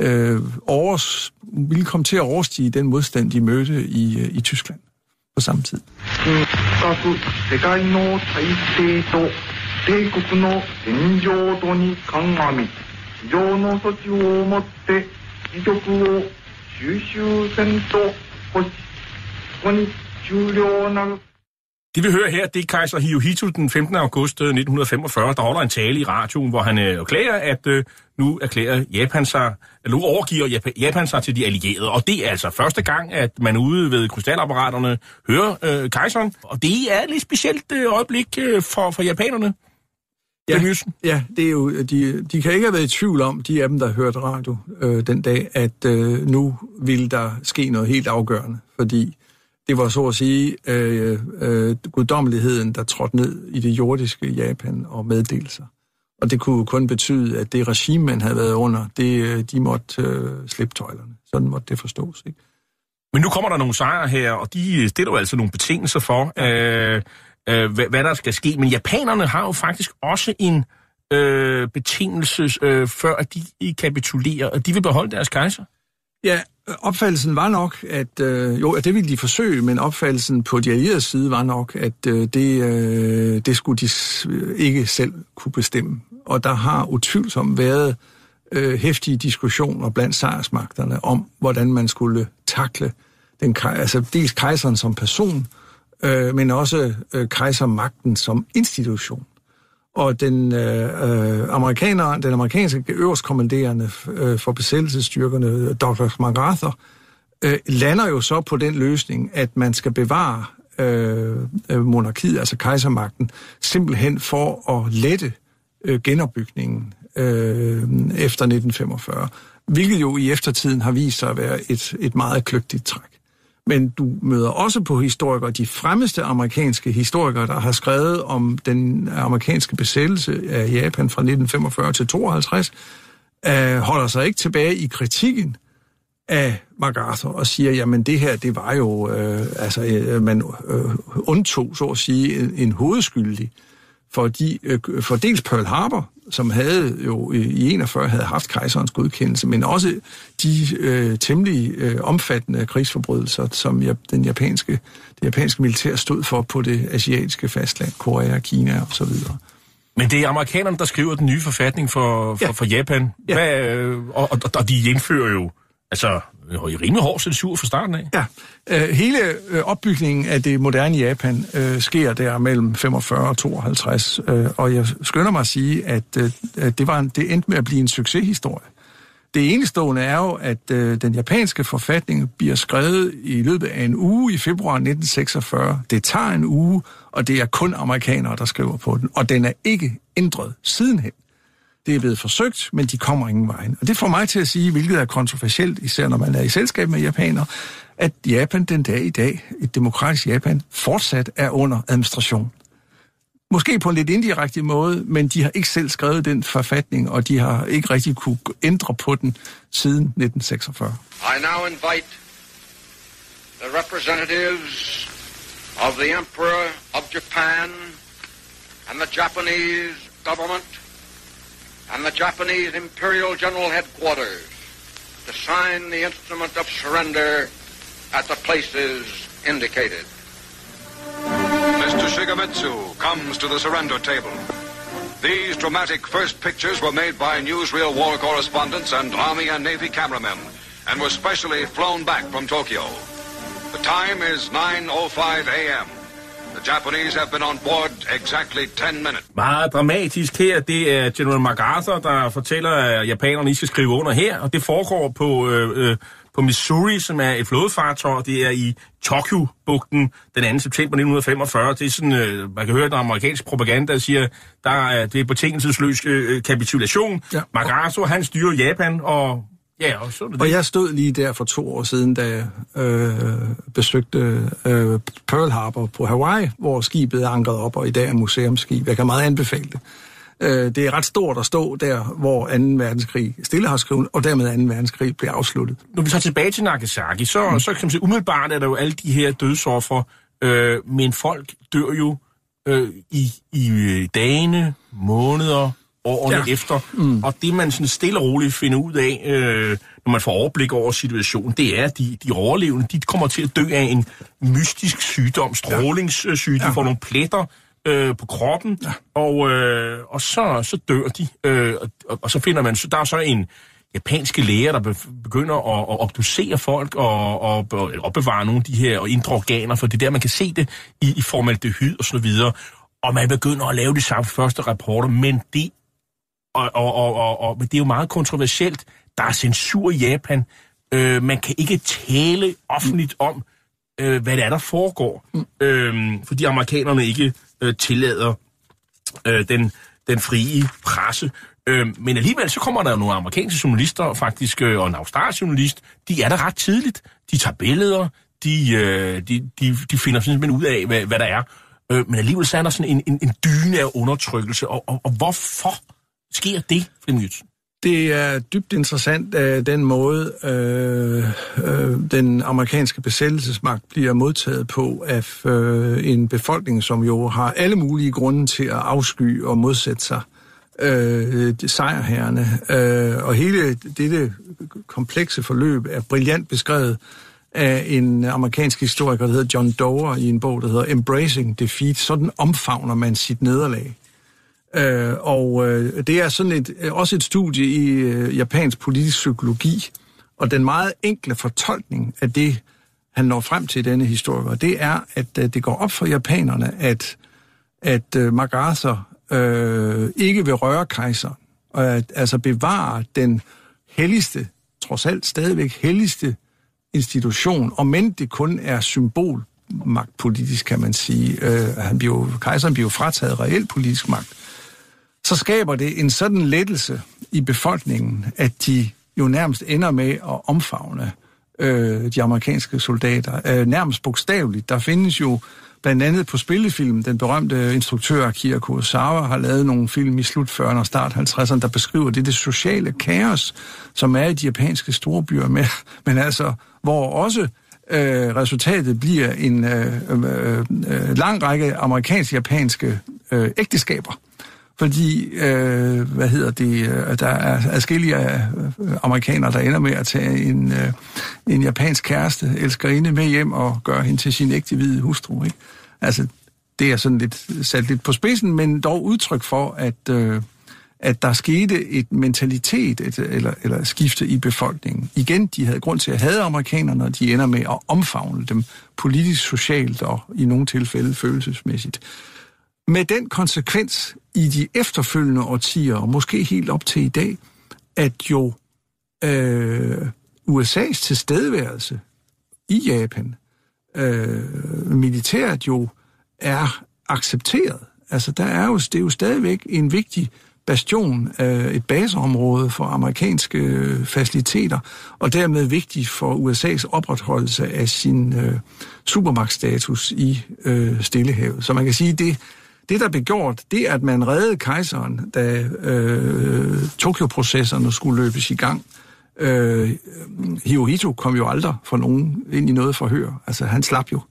øh, overs, ville komme til at overstige den modstand, de mødte i, øh, i Tyskland på samme tid. 深く世界の体制と帝国の戦場とに鑑み非常の措置をもって自局を収集せんと保しここに終了なる Det vi hører her, det er kejser Hirohito den 15. august øh, 1945, der holder en tale i radioen, hvor han øh, erklærer, at øh, nu erklærer Japan sig, eller nu overgiver Japan, sig til de allierede. Og det er altså første gang, at man ude ved krystalapparaterne hører øh, kejseren. Og det er et lidt specielt øh, øjeblik øh, for, for japanerne. Ja. Ja. Ja, det er jo, de, de kan ikke have været i tvivl om, de af dem, der hørte radio øh, den dag, at øh, nu ville der ske noget helt afgørende, fordi det var så at sige øh, øh, guddommeligheden, der trådte ned i det jordiske Japan og meddelelser. Og det kunne kun betyde, at det regime, man havde været under, det, øh, de måtte øh, slippe tøjlerne. Sådan måtte det forstås, ikke? Men nu kommer der nogle sejre her, og de stiller jo altså nogle betingelser for, øh, øh, hvad, hvad der skal ske. Men japanerne har jo faktisk også en øh, betingelse, øh, før at de kapitulerer, og de vil beholde deres kejser. Ja, opfattelsen var nok, at øh, jo, at det ville de forsøge, men opfattelsen på de allierede side var nok, at øh, det, øh, det skulle de øh, ikke selv kunne bestemme. Og der har utvivlsomt været øh, hæftige diskussioner blandt sejrsmagterne om, hvordan man skulle takle den, altså dels kejseren som person, øh, men også øh, kejsermagten som institution og den øh, øh amerikaner, den amerikanske øverstkommanderende øh, for besættelsesstyrkerne, øh, Dr. MacArthur, øh, lander jo så på den løsning, at man skal bevare øh, øh monarkiet, altså kejsermagten, simpelthen for at lette øh, genopbygningen øh, efter 1945, hvilket jo i eftertiden har vist sig at være et, et meget kløgtigt træk. Men du møder også på historikere, de fremmeste amerikanske historikere, der har skrevet om den amerikanske besættelse af Japan fra 1945 til 52, øh, holder sig ikke tilbage i kritikken af MacArthur og siger, jamen det her, det var jo, øh, altså øh, man øh, undtog, så at sige, en, en hovedskyldig for, de, øh, for dels Pearl Harbor, som havde jo i- i 41 havde haft kejserens godkendelse, men også de øh, temmelig øh, omfattende krigsforbrydelser, som ja, den japanske, det japanske militær stod for på det asiatiske fastland, Korea, Kina og så videre. Men det er amerikanerne, der skriver den nye forfatning for, for, Ja. for Japan. Ja. Hvad, øh, og, og, og de indfører jo altså i rimelig hård censur fra starten af. Ja, øh, hele øh, opbygningen af det moderne Japan øh, sker der mellem 45 og 52, øh, og jeg skynder mig at sige, at øh, det, var en, det endte med at blive en succeshistorie. Det enestående er jo, at øh, den japanske forfatning bliver skrevet i løbet af en uge i februar 1946. Det tager en uge, og det er kun amerikanere, der skriver på den, og den er ikke ændret sidenhen. Det er blevet forsøgt, men de kommer ingen vejen. Og det får mig til at sige, hvilket er kontroversielt, især når man er i selskab med japanere, at Japan den dag i dag, et demokratisk Japan, fortsat er under administration. Måske på en lidt indirekte måde, men de har ikke selv skrevet den forfatning, og de har ikke rigtig kunne ændre på den siden 1946. I now invite the representatives of the Emperor of Japan and the Japanese government and the Japanese Imperial General Headquarters to sign the instrument of surrender at the places indicated. Mr. Shigemitsu comes to the surrender table. These dramatic first pictures were made by newsreel war correspondents and Army and Navy cameramen and were specially flown back from Tokyo. The time is 9.05 a.m. The Japanese have been on board exactly 10 minutes. Meget dramatisk her. Det er General MacArthur, der fortæller, at japanerne I skal skrive under her, og det foregår på, øh, øh, på Missouri, som er et flådefartøj. Det er i Tokyo-bugten den 2. september 1945. Det er sådan, øh, man kan høre, der er amerikansk propaganda, der siger, der er, det er betingelsesløs øh, kapitulation. Ja. MacArthur, han styrer Japan, og ja, og så det Og jeg stod lige der for to år siden, da jeg øh, besøgte øh, Pearl Harbor på Hawaii, hvor skibet er ankret op, og i dag er museumsskib. Jeg kan meget anbefale det. Øh, det er ret stort at stå der, hvor 2. verdenskrig stille har skrevet, og dermed 2. verdenskrig bliver afsluttet. Når vi tager tilbage til Nagasaki, så, mm. så kan man sige, umiddelbart er der jo alle de her dødsoffer, øh, men folk dør jo øh, i, i øh, dagene, måneder, årene ja. Efter. Mm. Og det, man sådan stille og roligt finder ud af, øh, når man får overblik over situationen, det er, at de, de overlevende, de kommer til at dø af en mystisk sygdom, strålingssygdom, ja. de får nogle pletter øh, på kroppen, ja. og, øh, og så, så dør de. Øh, og, og så finder man, så der er så en japanske læger, der be- begynder at, at obducere folk og, og, og opbevare nogle af de her indre organer, for det er der, man kan se det i, i formaldehyd og så videre. Og man begynder at lave de samme første rapporter, men det og, og, og, og, og men det er jo meget kontroversielt. Der er censur i Japan. Øh, man kan ikke tale offentligt om, øh, hvad det er, der foregår. Mm. Øh, fordi amerikanerne ikke øh, tillader øh, den, den frie presse. Øh, men alligevel så kommer der jo nogle amerikanske journalister, faktisk, øh, og en australsk journalist, de er der ret tidligt. De tager billeder, de, øh, de, de, de finder simpelthen ud af, hvad, hvad der er. Øh, men alligevel så er der sådan en, en, en dyne af undertrykkelse. Og, og, og hvorfor sker det, Flemming Jytsen? Det er dybt interessant, at den måde, øh, øh, den amerikanske besættelsesmagt bliver modtaget på af øh, en befolkning, som jo har alle mulige grunde til at afsky og modsætte sig øh, de sejrherrene. Øh, og hele dette komplekse forløb er brillant beskrevet af en amerikansk historiker, der hedder John Dover, i en bog, der hedder Embracing Defeat. Sådan omfavner man sit nederlag. Øh, og øh, det er sådan et, øh, også et studie i øh, japansk politisk psykologi, og den meget enkle fortolkning af det, han når frem til i denne historiker, det er, at øh, det går op for japanerne, at, at øh, MacArthur øh, ikke vil røre kejseren, og at, altså bevare den helligste, trods alt stadigvæk helligste institution, og men det kun er symbol magtpolitisk, kan man sige. Øh, han bliver, kejseren bliver jo frataget reel politisk magt så skaber det en sådan lettelse i befolkningen, at de jo nærmest ender med at omfavne øh, de amerikanske soldater. Øh, nærmest bogstaveligt. Der findes jo blandt andet på spillefilm, den berømte instruktør Akira Kurosawa har lavet nogle film i slut 40'erne og start 50'erne, der beskriver det, det sociale kaos, som er i de japanske storbyer, med, men altså, hvor også øh, resultatet bliver en øh, øh, øh, øh lang række amerikansk-japanske øh, ægteskaber fordi, øh, hvad hedder det, øh, der er adskillige øh, øh, amerikanere, der ender med at tage en, øh, en japansk kæreste, elskerinde, med hjem og gøre hende til sin ægte hvide hustru. Ikke? Altså, det er sådan lidt sat lidt på spidsen, men dog udtryk for, at, øh, at der skete et mentalitet et, eller, eller skifte i befolkningen. Igen, de havde grund til at have amerikanerne, og de ender med at omfavne dem politisk, socialt og i nogle tilfælde følelsesmæssigt. Med den konsekvens i de efterfølgende årtier, og måske helt op til i dag, at jo øh, USA's tilstedeværelse i Japan øh, militært jo er accepteret. Altså, der er jo, det er jo stadigvæk en vigtig bastion, øh, et baseområde for amerikanske øh, faciliteter, og dermed vigtigt for USA's opretholdelse af sin øh, supermagtstatus i øh, Stillehavet. Så man kan sige, det det, der blev gjort, det er, at man reddede kejseren, da øh, Tokyo-processerne skulle løbes i gang. Øh, Hirohito kom jo aldrig for nogen ind i noget forhør. Altså, han slap jo.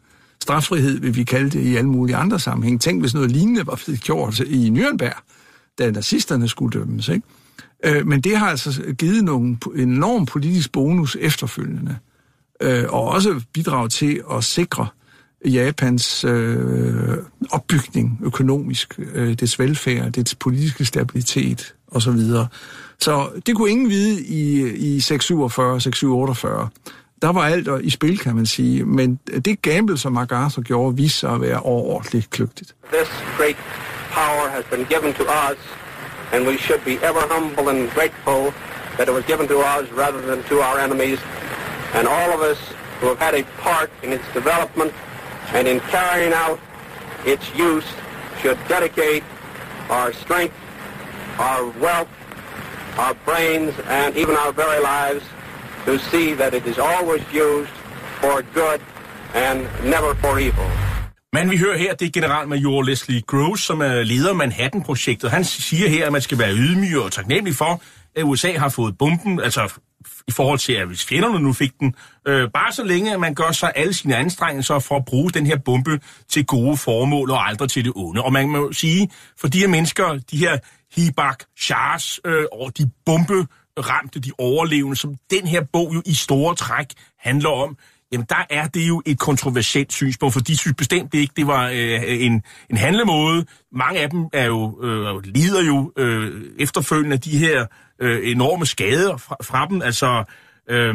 Straffrihed vil vi kalde det i alle mulige andre sammenhæng. Tænk, hvis noget lignende var blevet gjort i Nürnberg, da nazisterne skulle dømmes. Ikke? Øh, men det har altså givet nogle, en enorm politisk bonus efterfølgende. Øh, og også bidraget til at sikre Japans øh, opbygning økonomisk, øh, dets velfærd, dets politiske stabilitet osv. Så, så det kunne ingen vide i, i 647, 648. Der var alt i spil, kan man sige, men det gamble, som MacArthur gjorde, viste sig at være overordentligt kløgtigt. This great power has been given to us, and we should be ever humble and grateful that it was given to us rather than to our enemies. And all of us who have had a part in its development and in carrying out its use should dedicate our strength, our wealth, our brains, and even our very lives to see that it is always used for good and never for evil. Men vi hører her, det er generalmajor Leslie Groves, som er leder af Manhattan-projektet. Han siger her, at man skal være ydmyg og taknemmelig for, at USA har fået bomben, altså i forhold til, at hvis fjenderne nu fik den, øh, bare så længe, at man gør sig alle sine anstrengelser for at bruge den her bombe til gode formål og aldrig til det onde. Og man må sige, for de her mennesker, de her Hibak chars øh, og de bombe ramte, de overlevende, som den her bog jo i store træk handler om, jamen der er det jo et kontroversielt synspunkt, for de synes bestemt ikke, det var øh, en, en handlemåde. Mange af dem er jo, øh, lider jo øh, efterfølgende af de her øh, enorme skader fra, fra dem, altså... Øh,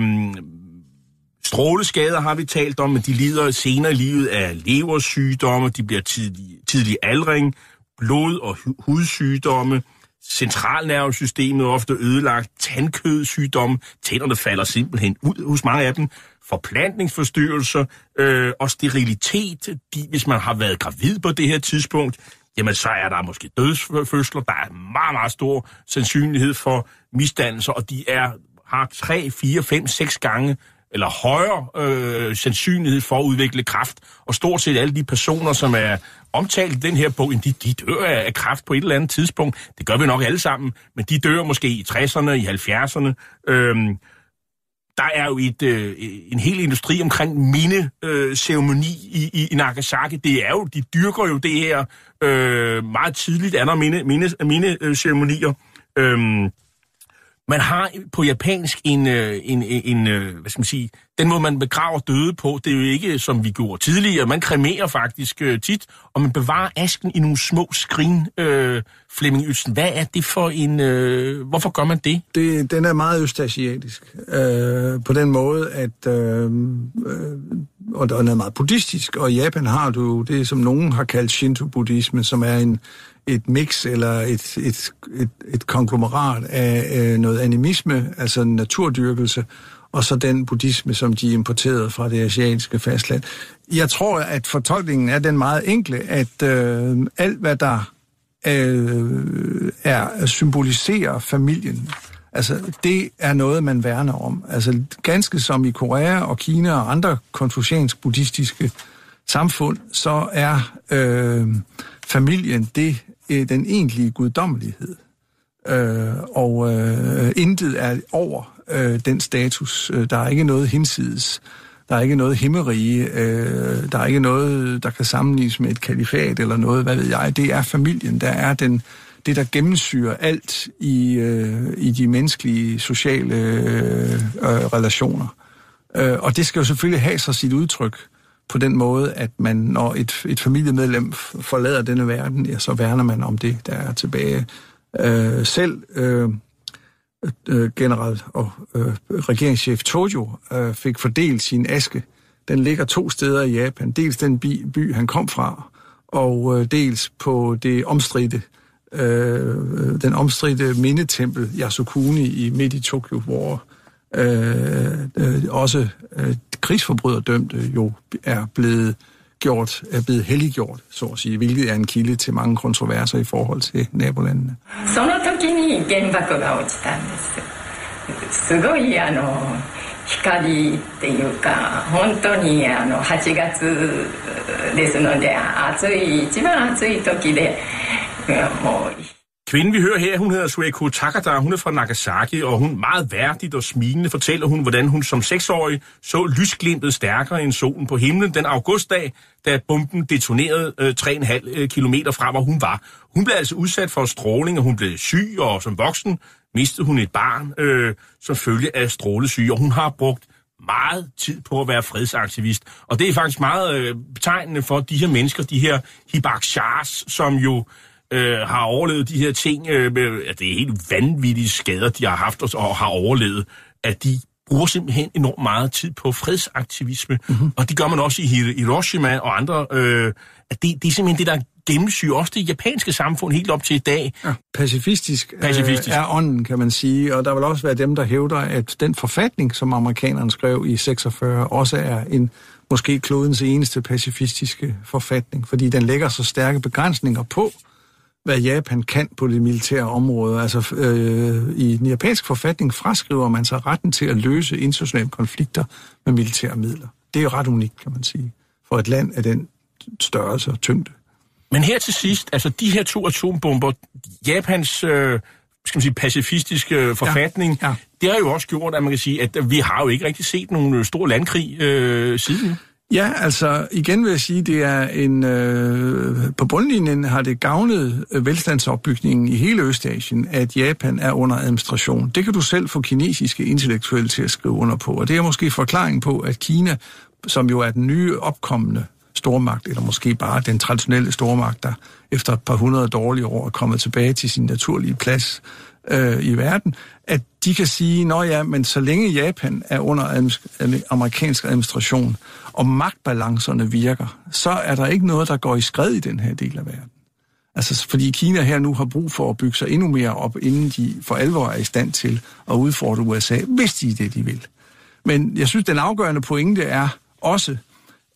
Stråleskader har vi talt om, men de lider senere i livet af leversygdomme, de bliver tidlig, tidlig aldring, blod- og hudsygdomme, centralnervesystemet er ofte ødelagt, tandkødsygdomme, tænderne falder simpelthen ud hos mange af dem, forplantningsforstyrrelser øh, og sterilitet. De, hvis man har været gravid på det her tidspunkt, jamen så er der måske dødsfødsler, der er meget, meget stor sandsynlighed for misdannelser, og de er har 3, 4, 5, 6 gange eller højere øh, sandsynlighed for at udvikle kræft. Og stort set alle de personer, som er omtalt i den her bog, de, de dør af kræft på et eller andet tidspunkt. Det gør vi nok alle sammen, men de dør måske i 60'erne, i 70'erne. Øhm, der er jo et, øh, en hel industri omkring mine øh, i, i, i Nagasaki. Det er jo, de dyrker jo det her øh, meget tidligt andre mine mine mindeceremonier. Øh, øhm, man har på japansk en, øh, en, en, en, øh, hvad skal man sige, den måde man begraver døde på, det er jo ikke som vi gjorde tidligere. Man kremerer faktisk øh, tit, og man bevarer asken i nogle små skrin. Øh, Flemming Ytsen, hvad er det for en, øh, hvorfor gør man det? det den er meget østasiatisk, øh, på den måde, at, øh, øh, og den er meget buddhistisk, og i Japan har du det, som nogen har kaldt Shinto-buddhisme, som er en et mix eller et, et, et, et konglomerat af øh, noget animisme, altså naturdyrkelse, og så den buddhisme, som de importerede fra det asiatiske fastland. Jeg tror, at fortolkningen er den meget enkle, at øh, alt, hvad der øh, er symboliserer familien, altså det er noget, man værner om. Altså ganske som i Korea og Kina og andre konfuciansk-buddhistiske samfund, så er øh, familien det øh, den egentlige guddommelighed. Øh, og øh, intet er over øh, den status. Øh, der er ikke noget hinsides. Der er ikke noget himmerige. Øh, der er ikke noget, der kan sammenlignes med et kalifat eller noget, hvad ved jeg. Det er familien, der er den, det, der gennemsyrer alt i, øh, i de menneskelige, sociale øh, øh relationer. Øh, og det skal jo selvfølgelig have sig sit udtryk på den måde, at man, når et, et familiemedlem forlader denne verden, ja, så værner man om det, der er tilbage. Øh, selv øh, øh, øh, general og øh, regeringschef Tojo øh, fik fordelt sin aske. Den ligger to steder i Japan. Dels den by, by han kom fra, og øh, dels på det omstridte øh, øh den omstridte mindetempel Yasukuni i midt i Tokyo, hvor øh, øh, også øh, krigsforbryderdømte jo er blevet gjort, er blevet helliggjort, så at sige, hvilket er en kilde til mange kontroverser i forhold til nabolandene. その時に原爆が落ちたんです。すごいあの光っていうか本当にあの8月ですので暑い一番暑い時でもう Kvinden, vi hører her, hun hedder Sueko Takada, hun er fra Nagasaki, og hun meget værdigt og smilende fortæller hun, hvordan hun som seksårig så lysglimtet stærkere end solen på himlen den augustdag, da bomben detonerede øh, 3,5 øh, km fra, hvor hun var. Hun blev altså udsat for stråling, og hun blev syg, og som voksen mistede hun et barn øh, som følge af strålesyge, og hun har brugt meget tid på at være fredsaktivist. Og det er faktisk meget øh, betegnende for de her mennesker, de her hibakshars, som jo øh, har overlevet de her ting. Øh, med, at det er helt vanvittige skader, de har haft og, og har overlevet. At de bruger simpelthen enormt meget tid på fredsaktivisme. Mm-hmm. Og det gør man også i Hiroshima og andre. Øh, at det, det er simpelthen det, der gennemsyrer også det japanske samfund helt op til i dag. Ja, pacifistisk, Pacifistisk. Øh, er ånden, kan man sige. Og der vil også være dem, der hævder, at den forfatning, som amerikanerne skrev i 46, også er en måske klodens eneste pacifistiske forfatning, fordi den lægger så stærke begrænsninger på, hvad Japan kan på det militære område. Altså øh, i den japanske forfatning fraskriver man sig retten til at løse internationale konflikter med militære midler. Det er jo ret unikt, kan man sige, for et land af den størrelse og tyngde. Men her til sidst, altså de her to atombomber, Japans øh, skal man sige, pacifistiske forfatning, Ja, ja. det har jo også gjort, at man kan sige, at vi har jo ikke rigtig set nogen øh, stor landkrig øh, siden. Ja, altså igen vil jeg sige, det er en øh, på bundlinjen har det gavnet øh, velstandsopbygningen i hele Østasien, at Japan er under administration. Det kan du selv få kinesiske intellektuelle til at skrive under på, og det er måske forklaringen på, at Kina, som jo er den nye opkommende stormagt, eller måske bare den traditionelle stormagt, der efter et par hundrede dårlige år er kommet tilbage til sin naturlige plads øh, i verden, at de kan sige, nå ja, men så længe Japan er under administ- amerikansk administration, og magtbalancerne virker, så er der ikke noget, der går i skred i den her del af verden. Altså, fordi Kina her nu har brug for at bygge sig endnu mere op, inden de for alvor er i stand til at udfordre USA, hvis de er det, de vil. Men jeg synes, den afgørende pointe er også,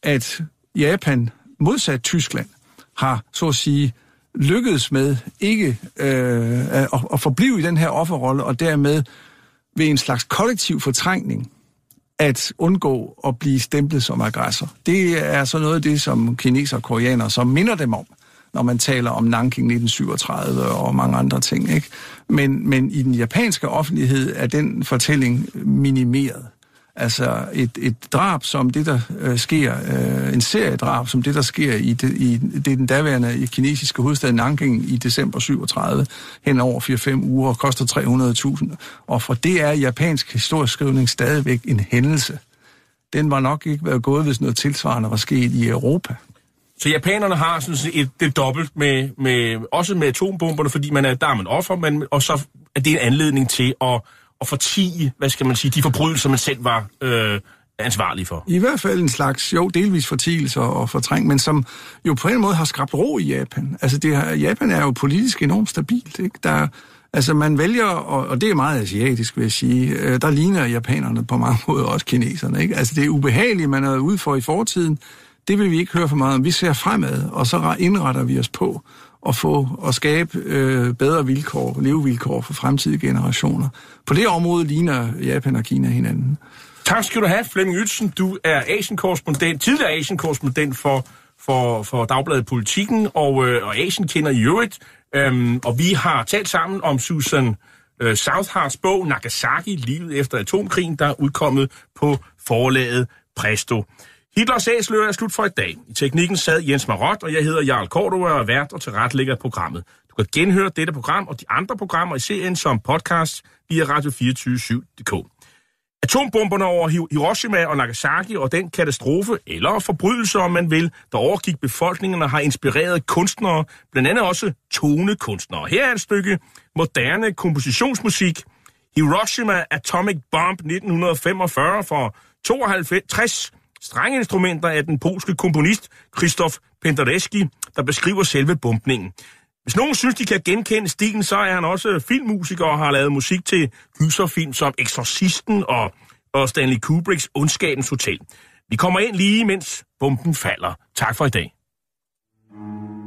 at Japan, modsat Tyskland, har så at sige lykkedes med ikke øh, at, at forblive i den her offerrolle, og dermed ved en slags kollektiv fortrængning at undgå at blive stemplet som aggressor. Det er så noget af det, som kineser og koreanere så minder dem om, når man taler om Nanking 1937 og mange andre ting. Ikke? Men, men i den japanske offentlighed er den fortælling minimeret. Altså et, et drab som det, der øh, sker, øh, en seriedrab som det, der sker i, det, i det den daværende i kinesiske hovedstad Nanking i december 37, hen over 4-5 uger, og koster 300.000. Og for det er japansk historieskrivning stadigvæk en hændelse. Den var nok ikke været gået, hvis noget tilsvarende var sket i Europa. Så japanerne har sådan set et, det dobbelt med, med, også med atombomberne, fordi man er, der er man offer, men, og så er det en anledning til at, at fortige, hvad skal man sige, de forbrydelser, man selv var øh, ansvarlig for. I hvert fald en slags, jo, delvis fortigelser og fortræng, men som jo på en måde har skabt ro i Japan. Altså, det her, Japan er jo politisk enormt stabilt, ikke? Der, altså, man vælger, og, og det er meget asiatisk, vil jeg sige, øh, der ligner japanerne på mange måder også kineserne, ikke? Altså, det er ubehageligt, man er ude for i fortiden. Det vil vi ikke høre for meget om. Vi ser fremad, og så indretter vi os på at få og skabe øh, bedre vilkår, levevilkår for fremtidige generationer. På det område ligner Japan og Kina hinanden. Tak skal du have, Flemming Ytsen. Du er Asien-korrespondent, tidligere Asien-korrespondent for, for, for Dagbladet Politikken og, øh, og Asien kender i øvrigt. Øhm, og vi har talt sammen om Susan øh, Southards bog Nagasaki, livet efter atomkrigen, der er udkommet på forlaget Presto. Hitlers æsler er slut for i dag. I teknikken sad Jens Marot, og jeg hedder Jarl Cordova og er vært og tilrettelægger programmet. Du kan genhøre dette program og de andre programmer i serien som podcast via radio247.dk. Atombomberne over Hiroshima og Nagasaki og den katastrofe, eller forbrydelse, om man vil, der overgik og har inspireret kunstnere, blandt andet også tonekunstnere. Her er et stykke moderne kompositionsmusik. Hiroshima Atomic Bomb 1945 for 52 strengeinstrumenter af den polske komponist Krzysztof Penderecki, der beskriver selve bumpningen. Hvis nogen synes, de kan genkende stilen, så er han også filmmusiker og har lavet musik til gyserfilm som Exorcisten og, og Stanley Kubricks Ondskabens Hotel. Vi kommer ind lige, mens bomben falder. Tak for i dag. thank you